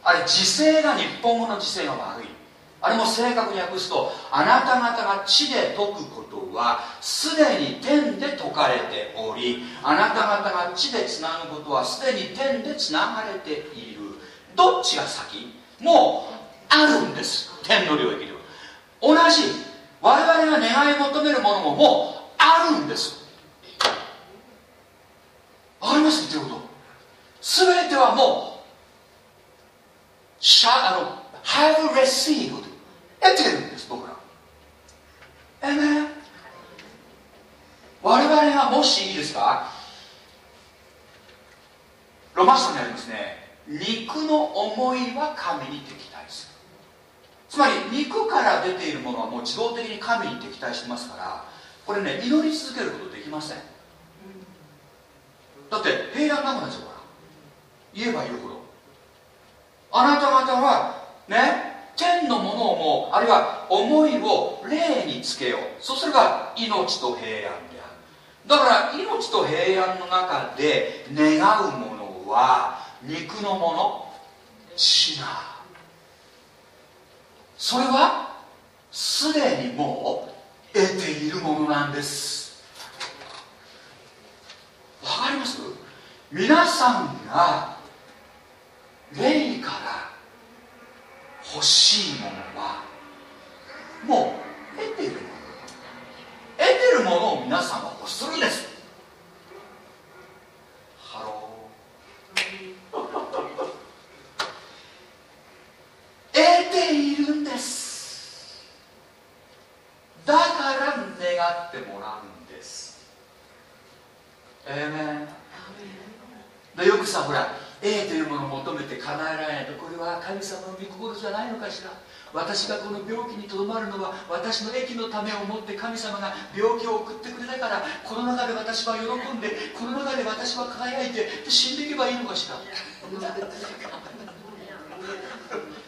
あれ時勢が日本語の時勢が悪い。あれも正確に訳すとあなた方が地で解くことはすでに天で解かれておりあなた方が地でつなぐことはすでに天でつながれている。どっちが先？もうあるんです。天の領域では。同じ。我々が願い求めるものももうあるんです。あります？言っていうこと。全てはもうあの have received. 得てるんです僕ら。えね我々がもしいいですか？ロマンスにありますね。肉の思いは神に敵対する。つまり肉から出ているものはもう自動的に神に敵対してますからこれね祈り続けることできません。だって平安なくなっちゃうから。言えば言うほど。あなた方はね天のものをもうあるいは思いを霊につけよう。そうすれば命と平安であるだから命と平安の中で願うものは肉のもの違うそれはすでにもう得ているものなんです。わかります？皆さんが霊から欲しいものはもう得てるもの。得てるものを皆さんは欲するんです。 Hello。(laughs) 得ているんです。だから願ってもらうんです。ええね。でよくさほら A というものを求めて叶えられない。とこれは神様の御心じゃないのかしら？私がこの病気にとどまるのは私の益のためを思って神様が病気を送ってくれたからこの中で私は喜んでこの中で私は輝いて死んでいけばいいのかしら？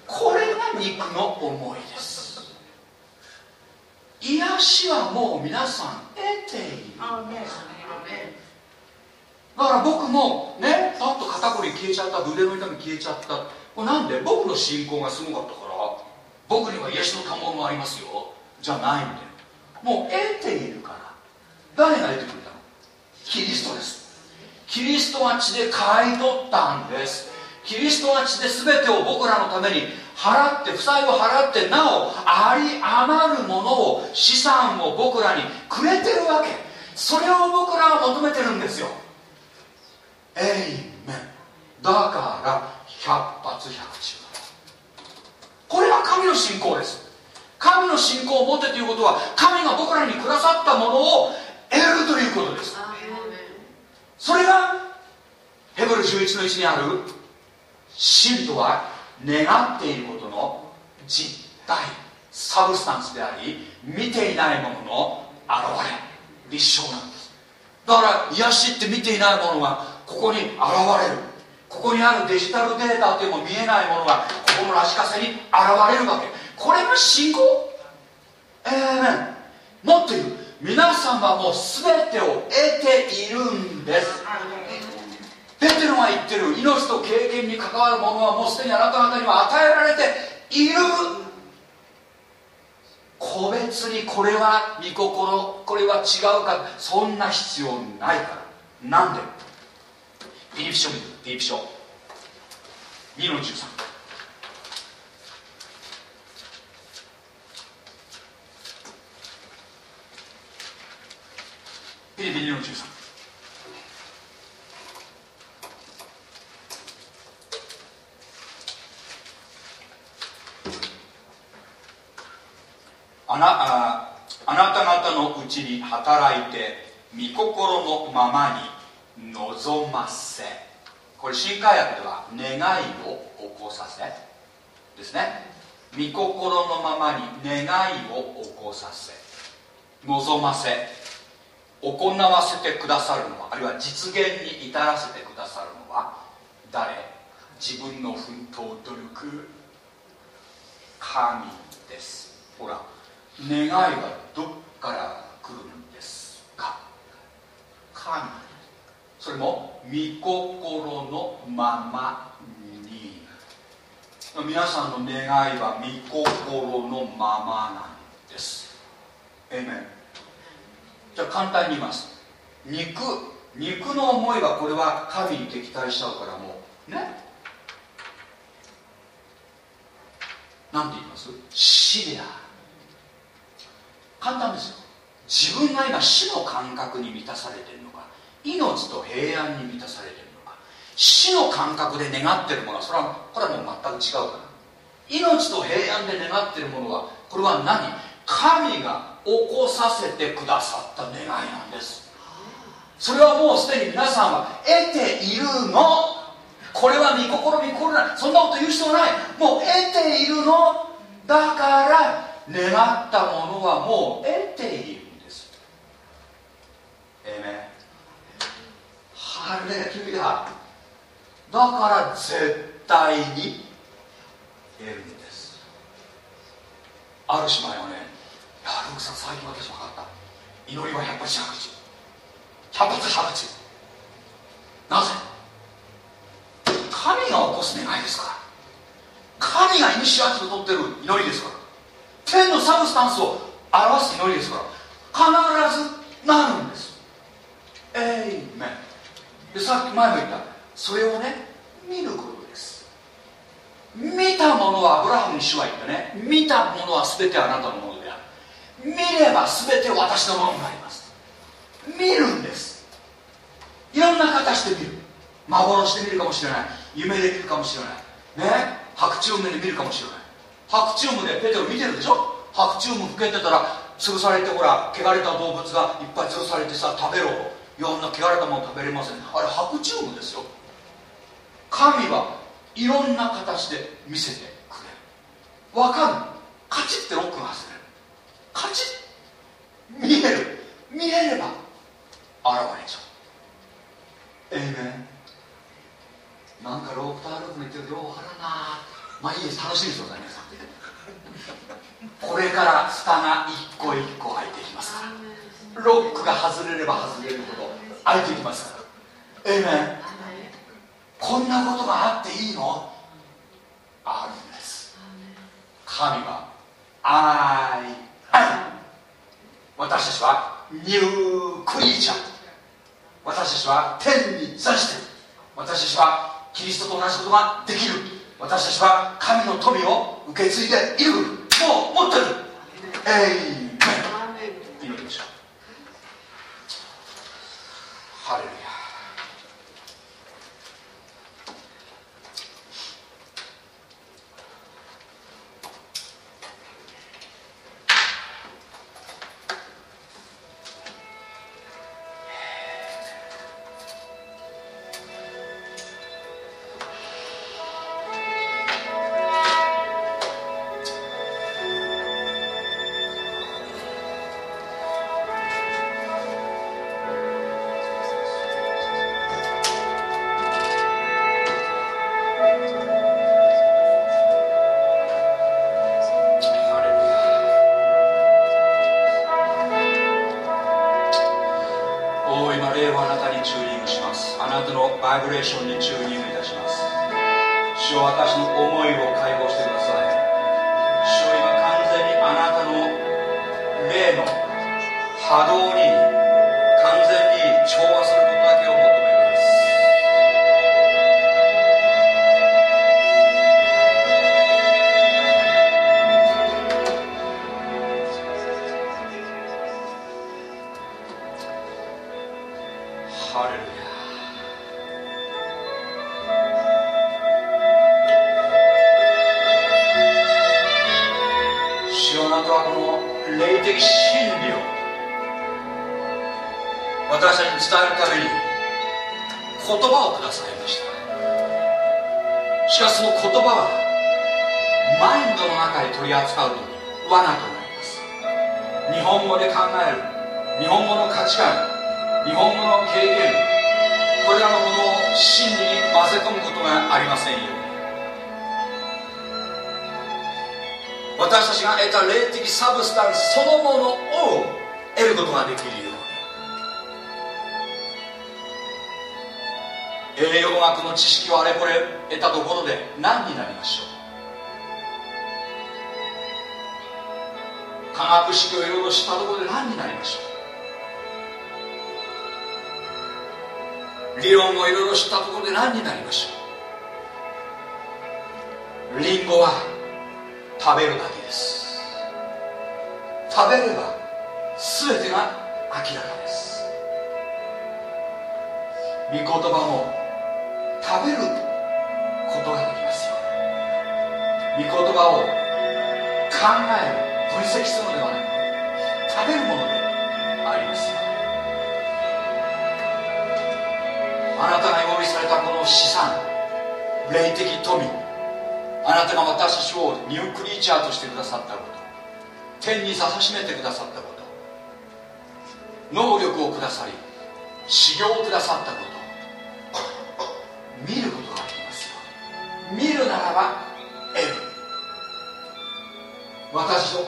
これが肉の思いです。癒しはもう皆さん得ている。だから僕もねパッと肩こり消えちゃった腕の痛み消えちゃった。これなんで？僕の信仰がすごかったから。僕には癒しの賜物ありますよ。じゃないんだよ。もう得ているから。誰が得てくれたの？キリストです。キリストが血で買い取ったんです。キリストが血で全てを僕らのために払って負債を払ってなおあり余るものを資産を僕らにくれてるわけ。それを僕らは求めてるんですよ。エイメンだから百発百中。これが神の信仰です。神の信仰を持ってということは神が僕らにくださったものを得るということです。それがヘブル11の1にある真とは願っていることの実体サブスタンスであり見ていないものの現れ立証なんです。だから癒しって見ていないものがここに現れる。ここにあるデジタルデータというも見えないものがここのラジカセに現れるわけ。これが信仰？ええー、もっと言う。皆さんはもう全てを得ているんです。ペテロが言ってる。命と経験に関わるものはもうすでにあなた方には与えられている。個別にこれは御心これは違うかそんな必要ないから。なんで？ピリピ書見てピリピ書。2の13ピリピ2の13あなああなた方のうちに働いて御心のままに。望ませ。これ新海訳では願いを起こさせ。ですね。御心のままに願いを起こさせ。望ませ。行わせてくださるのはあるいは実現に至らせてくださるのは誰？自分の奮闘努力。神です。ほら願いはどっから来るんですか？神。それも御心のままに。皆さんの願いは御心のままなんです。えめじゃあ簡単に言います。肉。肉の思いはこれは神に敵対しちゃうからもうね。なんて言います？死である簡単ですよ。自分が今死の感覚に満たされてるの。命と平安に満たされているのか。死の感覚で願っているものはそれはこれはもう全く違うから。命と平安で願っているものはこれは何？神が起こさせてくださった願いなんです。それはもうすでに皆さんは得ているの。これは御心御心な。いそんなこと言う必要ない。もう得ているの。だから願ったものはもう得ているんです。えめハレルヤだから絶対に得るんですある姉妹はね「いやルークさん最近私分かった祈りは百発百中百発百中なぜ神が起こす願いですから神がイニシアチブを取ってる祈りですから天のサブスタンスを表す祈りですから必ずなるんですエイメンでさっき前も言ったそれをね見ることです。見たものはアブラハムに主は言ってね。見たものは全てあなたのものである。見れば全て私のものになります。見るんです。いろんな形で見る。幻で見るかもしれない。夢で見るかもしれない。ね？白昼夢で見るかもしれない。白昼夢でペテロ見てるでしょ？白昼夢吹けてたら潰されてほら汚れた動物がいっぱい潰されてさ食べろ。いろんな汚れたもの食べれません。あれ白チュームですよ。神はいろんな形で見せてくれる。わかる？カチッてロックが外れる。カチッ見える。見えれば現れちゃう。ええねなんかロープターループ見てるようわからなまあいいです。楽しみですよね皆さん。これから蓋が一個一個開いていきますから。ロックが外れれば外れるほど開いていきますから。ええねこんなことがあっていいの？あるんです。神は愛愛私たちはニュークリーチャー私たちは天に座して。る私たちはキリストと同じことができる。私たちは神の富を受け継いでいる。もう持ってる。えいめ祈りましょうハバイブレーションにチューニングいたします。主よ私の思いを解放してください。主よ今完全にあなたの霊の波動にの知識をあれこれ得たところで何になりましょう？科学式をいろいろしたところで何になりましょう？理論をいろいろ知ったところで何になりましょう？リンゴは食べるだけです。食べれば全てが明らかです。御言葉も考える分析するのではなく食べるものであります。あなたが用意されたこの資産霊的富あなたが私たちをニュークリーチャーとしてくださったこと天にささしめてくださったこと能力をくださり修行をくださったこと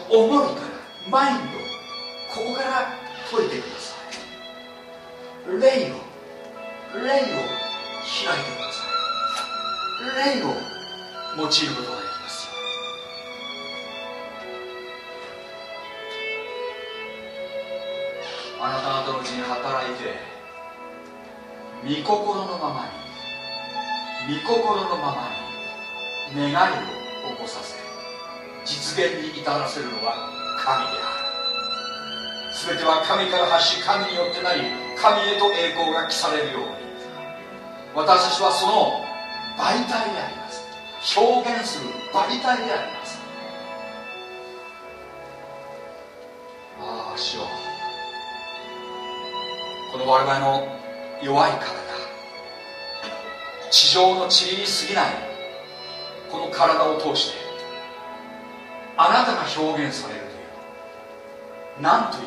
思いからマインドここから解いてください。霊を霊を開いてください。霊を用いることができますあなた方のうちに働いて御心のままに御心のままに願いを起こさせ実現に至らせるのは神である。全ては神から発し神によってなり神へと栄光が記されるように。私たちはその媒体であります。表現する媒体であります。ああ主よ。この我々の弱い体。地上の塵に過ぎない。この体を通して。あなたが表現されるという。なんという。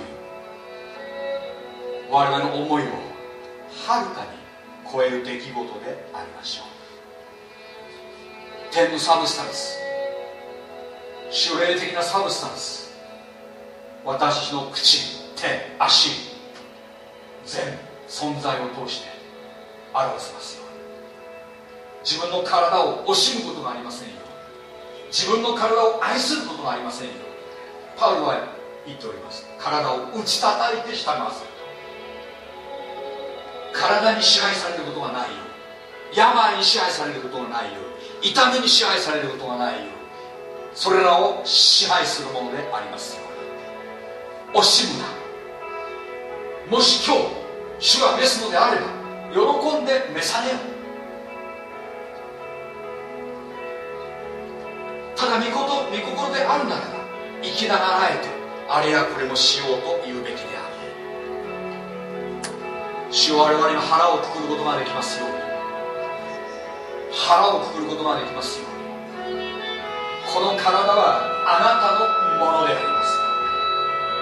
我々の思いをはるかに超える出来事でありましょう。天のサブスタンス。主霊的なサブスタンス。私の口手足。全存在を通して表せますように。自分の体を惜しむことがありませんよ自分の体を愛することがありませんよ。パウロは言っております。体を打ち叩いて従わせる。体に支配されることがないよ病に支配されることがないよ痛みに支配されることがないよそれらを支配するものでありますよ。惜しむな。もし今日主が召すのであれば喜んで召さねよ。ただ御事御心であるならば生きながらえてあれやこれもしようと言うべきである。主は我々が腹をくくることができますよ。うに腹をくくることができますよ。うにこの体はあなたのものであります。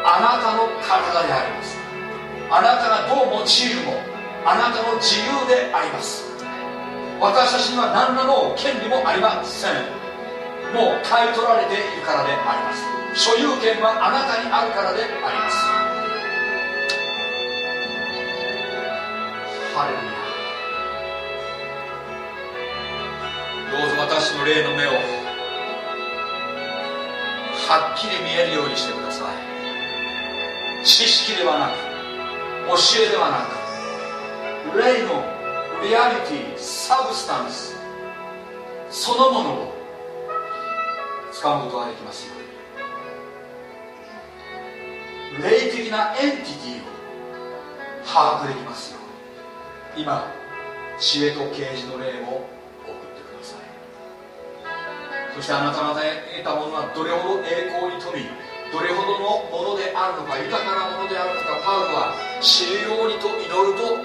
あなたの体でありますあなたがどう用いるもあなたの自由であります。私たちには何らの権利もありません。もう買い取られているからであります。所有権はあなたにあるからであります。ハレルヤ。どうぞ私の霊の目をはっきり見えるようにしてください。知識ではなく教えではなく霊のリアリティサブスタンスそのものを掴むことができますよ。霊的なエンティティを把握できますよ今知恵と啓示の霊を送ってください。そしてあなた方が得たものはどれほど栄光に富みどれほどのものであるのか豊かなものであるのかパウロは知るようにと祈ると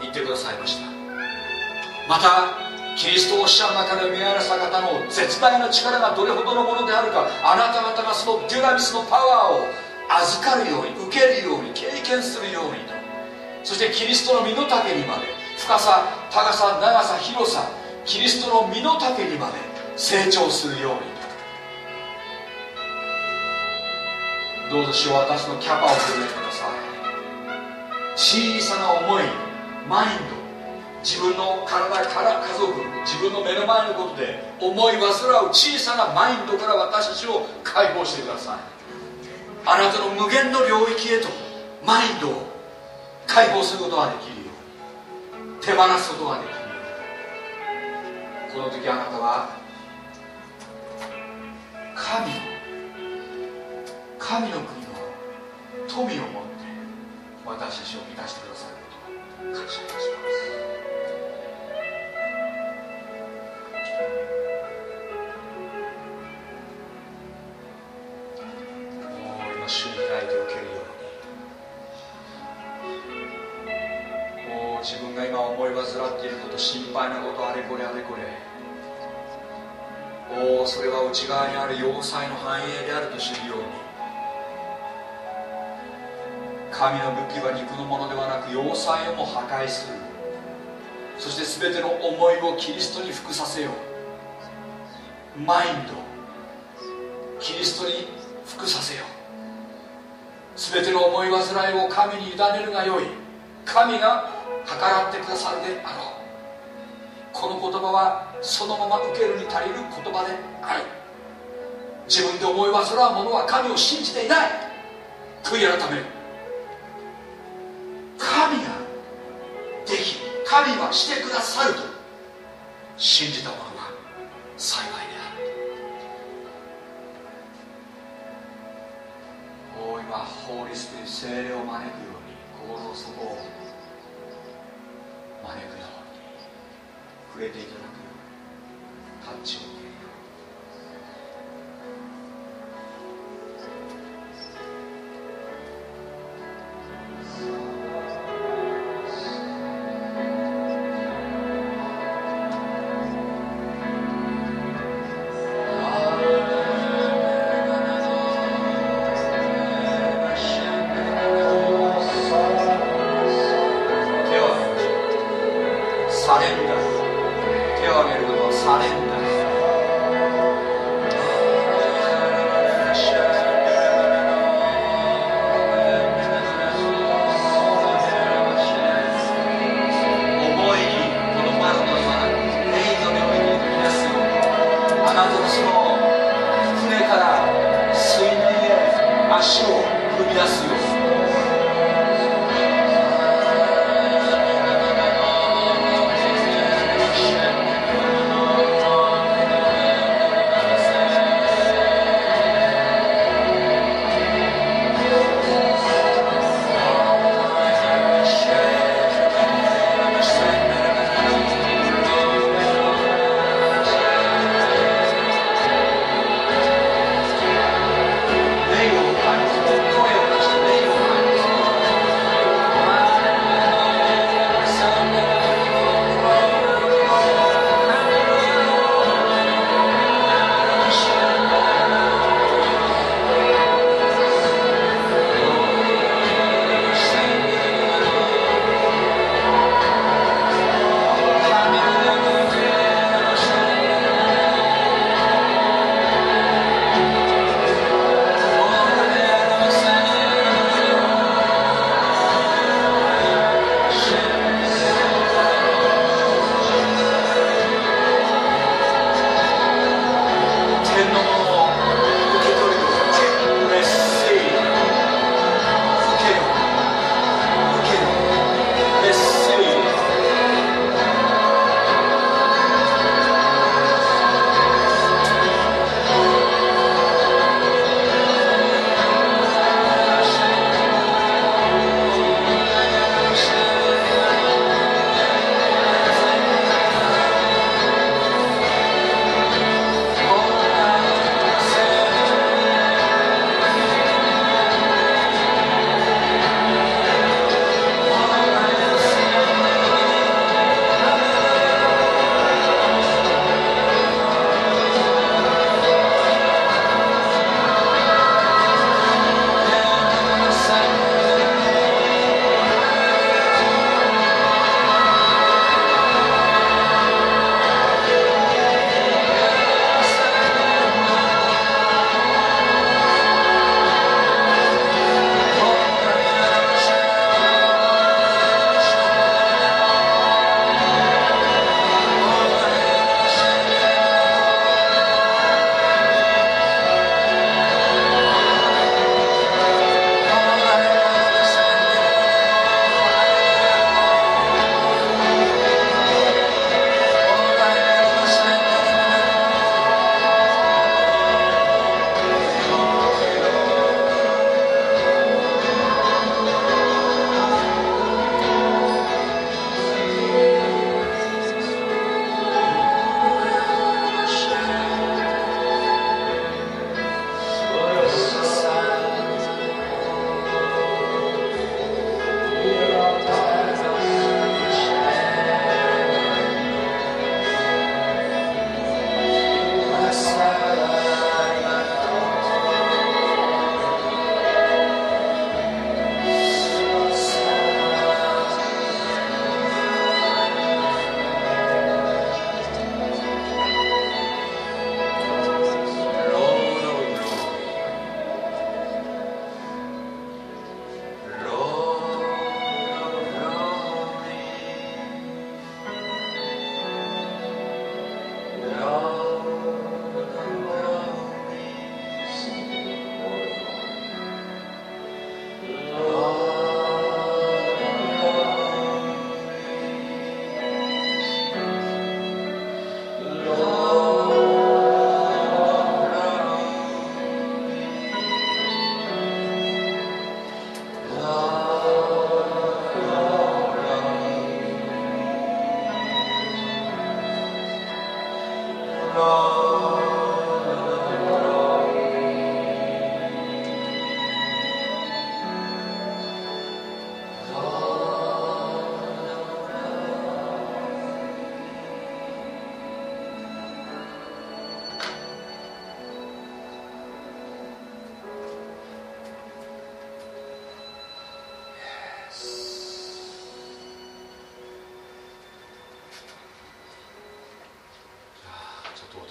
言ってくださいました。またキリストを死者の中で見られた方の絶大な力がどれほどのものであるかあなた方がそのデュナミスのパワーを預かるように受けるように経験するようにと。そしてキリストの身の丈にまで深さ高さ長さ広さキリストの身の丈にまで成長するようにどうぞ主は私のキャパを広げてください。小さな思いマインド自分の体から家族自分の目の前のことで思い煩う小さなマインドから私たちを解放してください。あなたの無限の領域へとマインドを解放することができるよう手放すことができるよう。この時あなたは神の神の国の富を持って私たちを満たしてくださることを感謝いたします。今思い煩っていること心配なことあれこれあれこれ。おおそれは内側にある要塞の繁栄であると知るように。神の武器は肉のものではなく要塞をも破壊する。そして全ての思いをキリストに服させよう。マインドキリストに服させよう。全ての思い煩いを神に委ねるがよい。神が計らってくださるであろうこの言葉はそのまま受けるに足りる言葉である。自分で思い煩う者は神を信じていない。悔い改める。神ができ神はしてくださると。信じた者は幸いである。お今法律という精霊を招くように心の底を招くように触れていただくように。タッチを。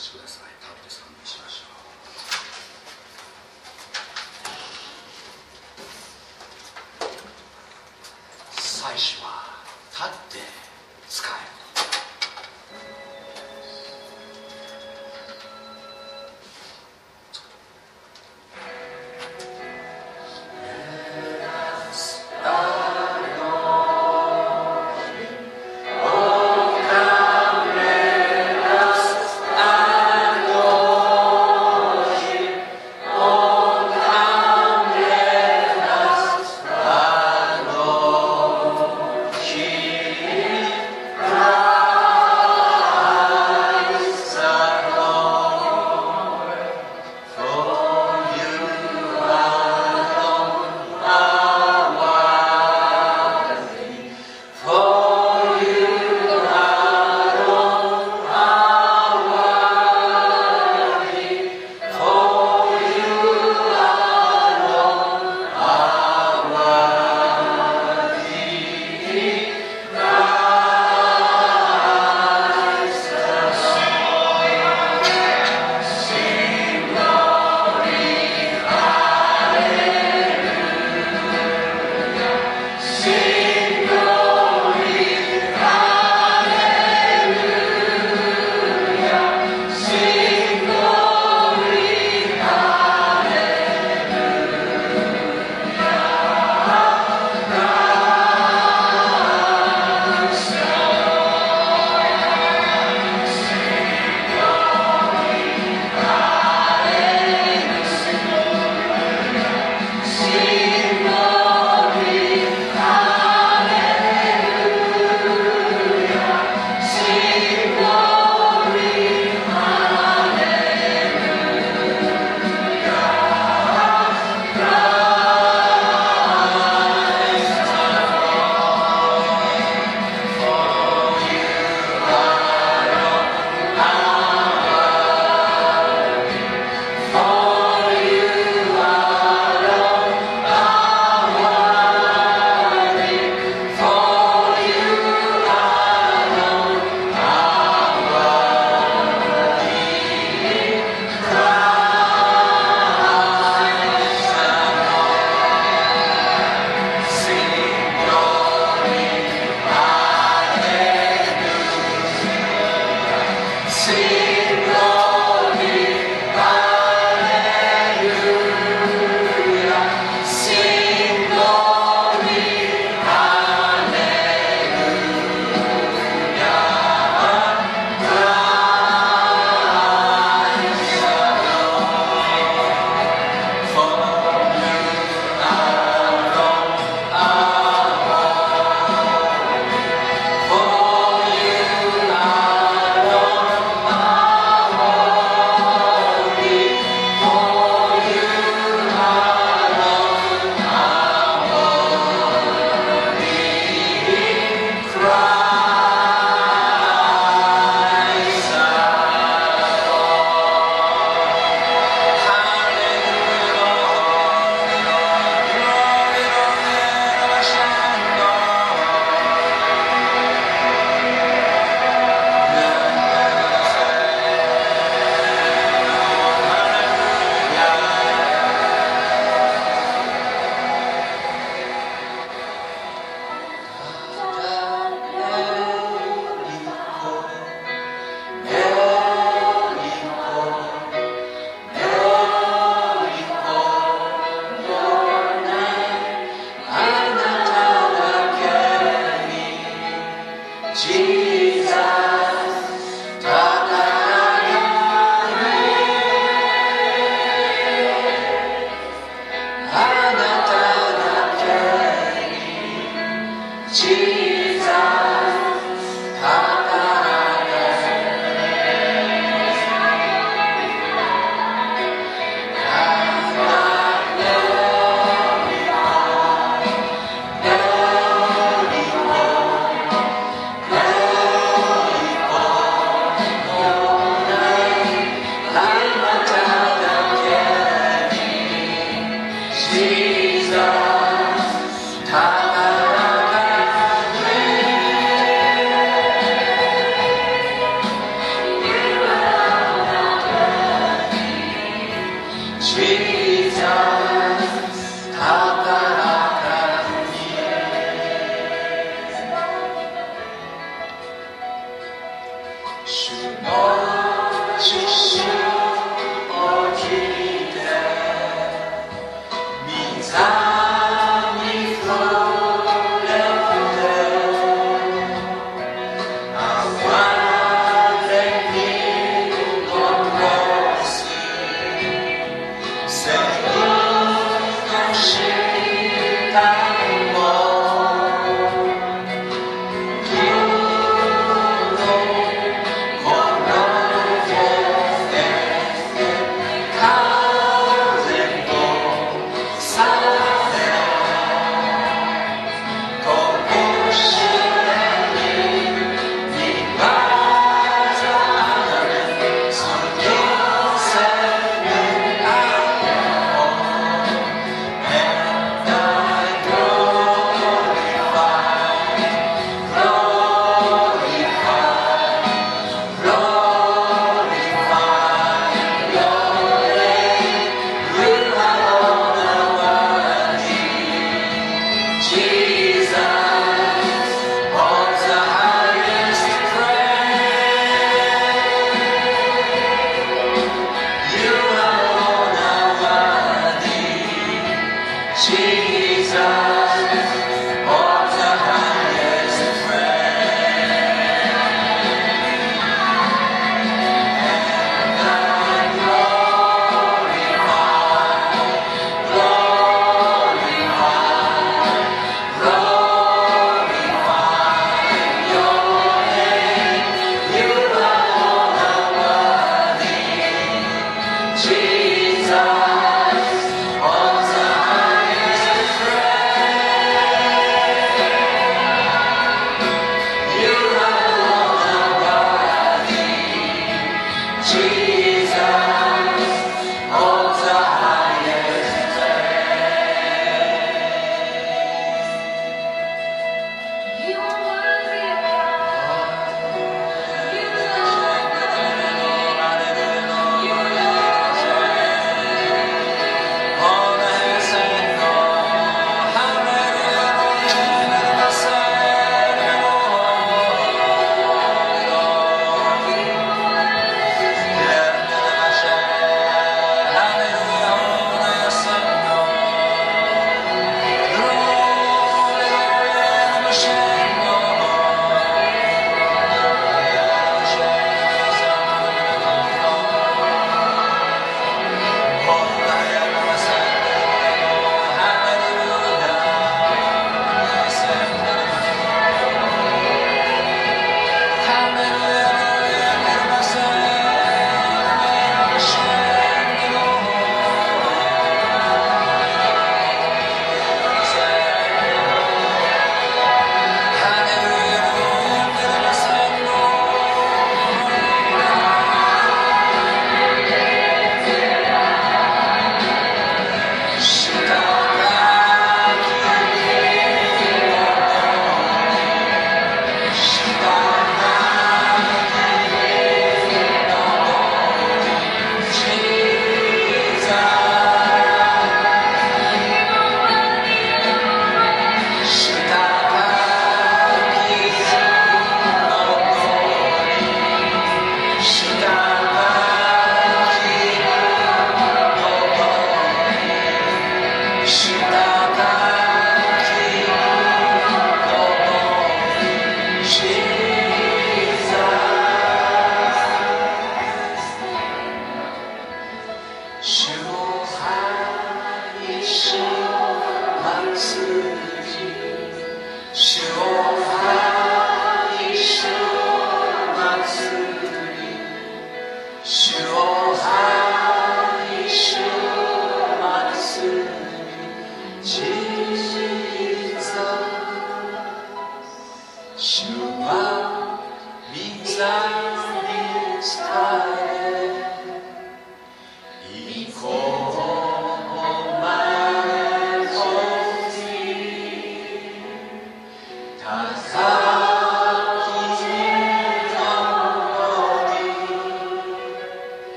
しください立って賛美しましょうは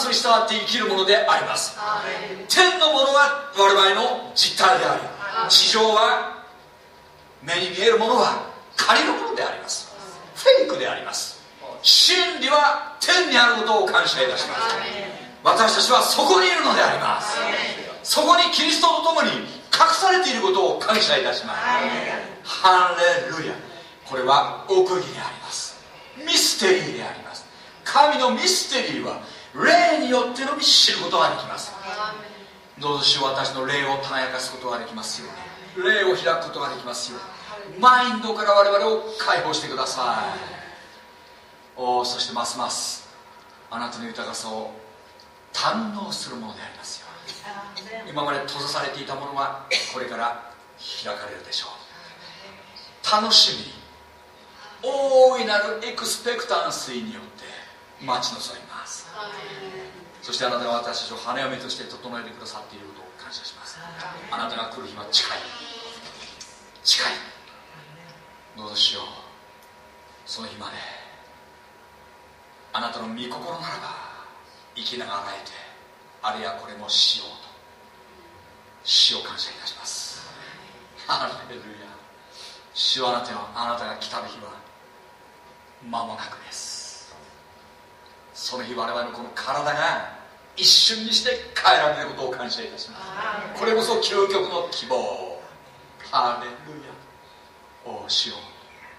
スに従って生きるものであります。天のものは我々の実体であり地上は目に見えるものは仮のものであります。フェイクであります。真理は天にあることを感謝いたします。私たちはそこにいるのであります。そこにキリストと共に隠されていることを感謝いたします。ハレルヤ。これは奥義であります。ミステリーであります。神のミステリーは霊によってのみ知ることができます。どうぞし私の霊を輝かすことができますように。霊を開くことができますように。マインドから我々を解放してください。おそしてますますあなたの豊かさを堪能するものでありますように。今まで閉ざされていたものがこれから開かれるでしょう。楽しみに大いなるエクスペクタンシーによって待ち望みますそしてあなたが私たちを花嫁として整えてくださっていることを感謝します。あなたが来る日は近い。近い。どうぞしよう。その日まであなたの御心ならば生きながらえてあれやこれもしようと死を感謝いたします。ハレルヤ。主はあなたはあなたが来たる日は間もなくですその日我々のこの体が一瞬にして変えられることを感謝いたします。これこそ究極の希望。ハレルヤ。お主を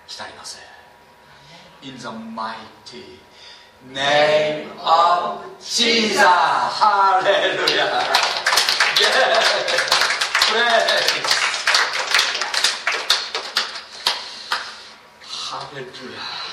浸りませ。In the mighty name of Jesus. ハレルヤ Yes. Praise. ハレルヤ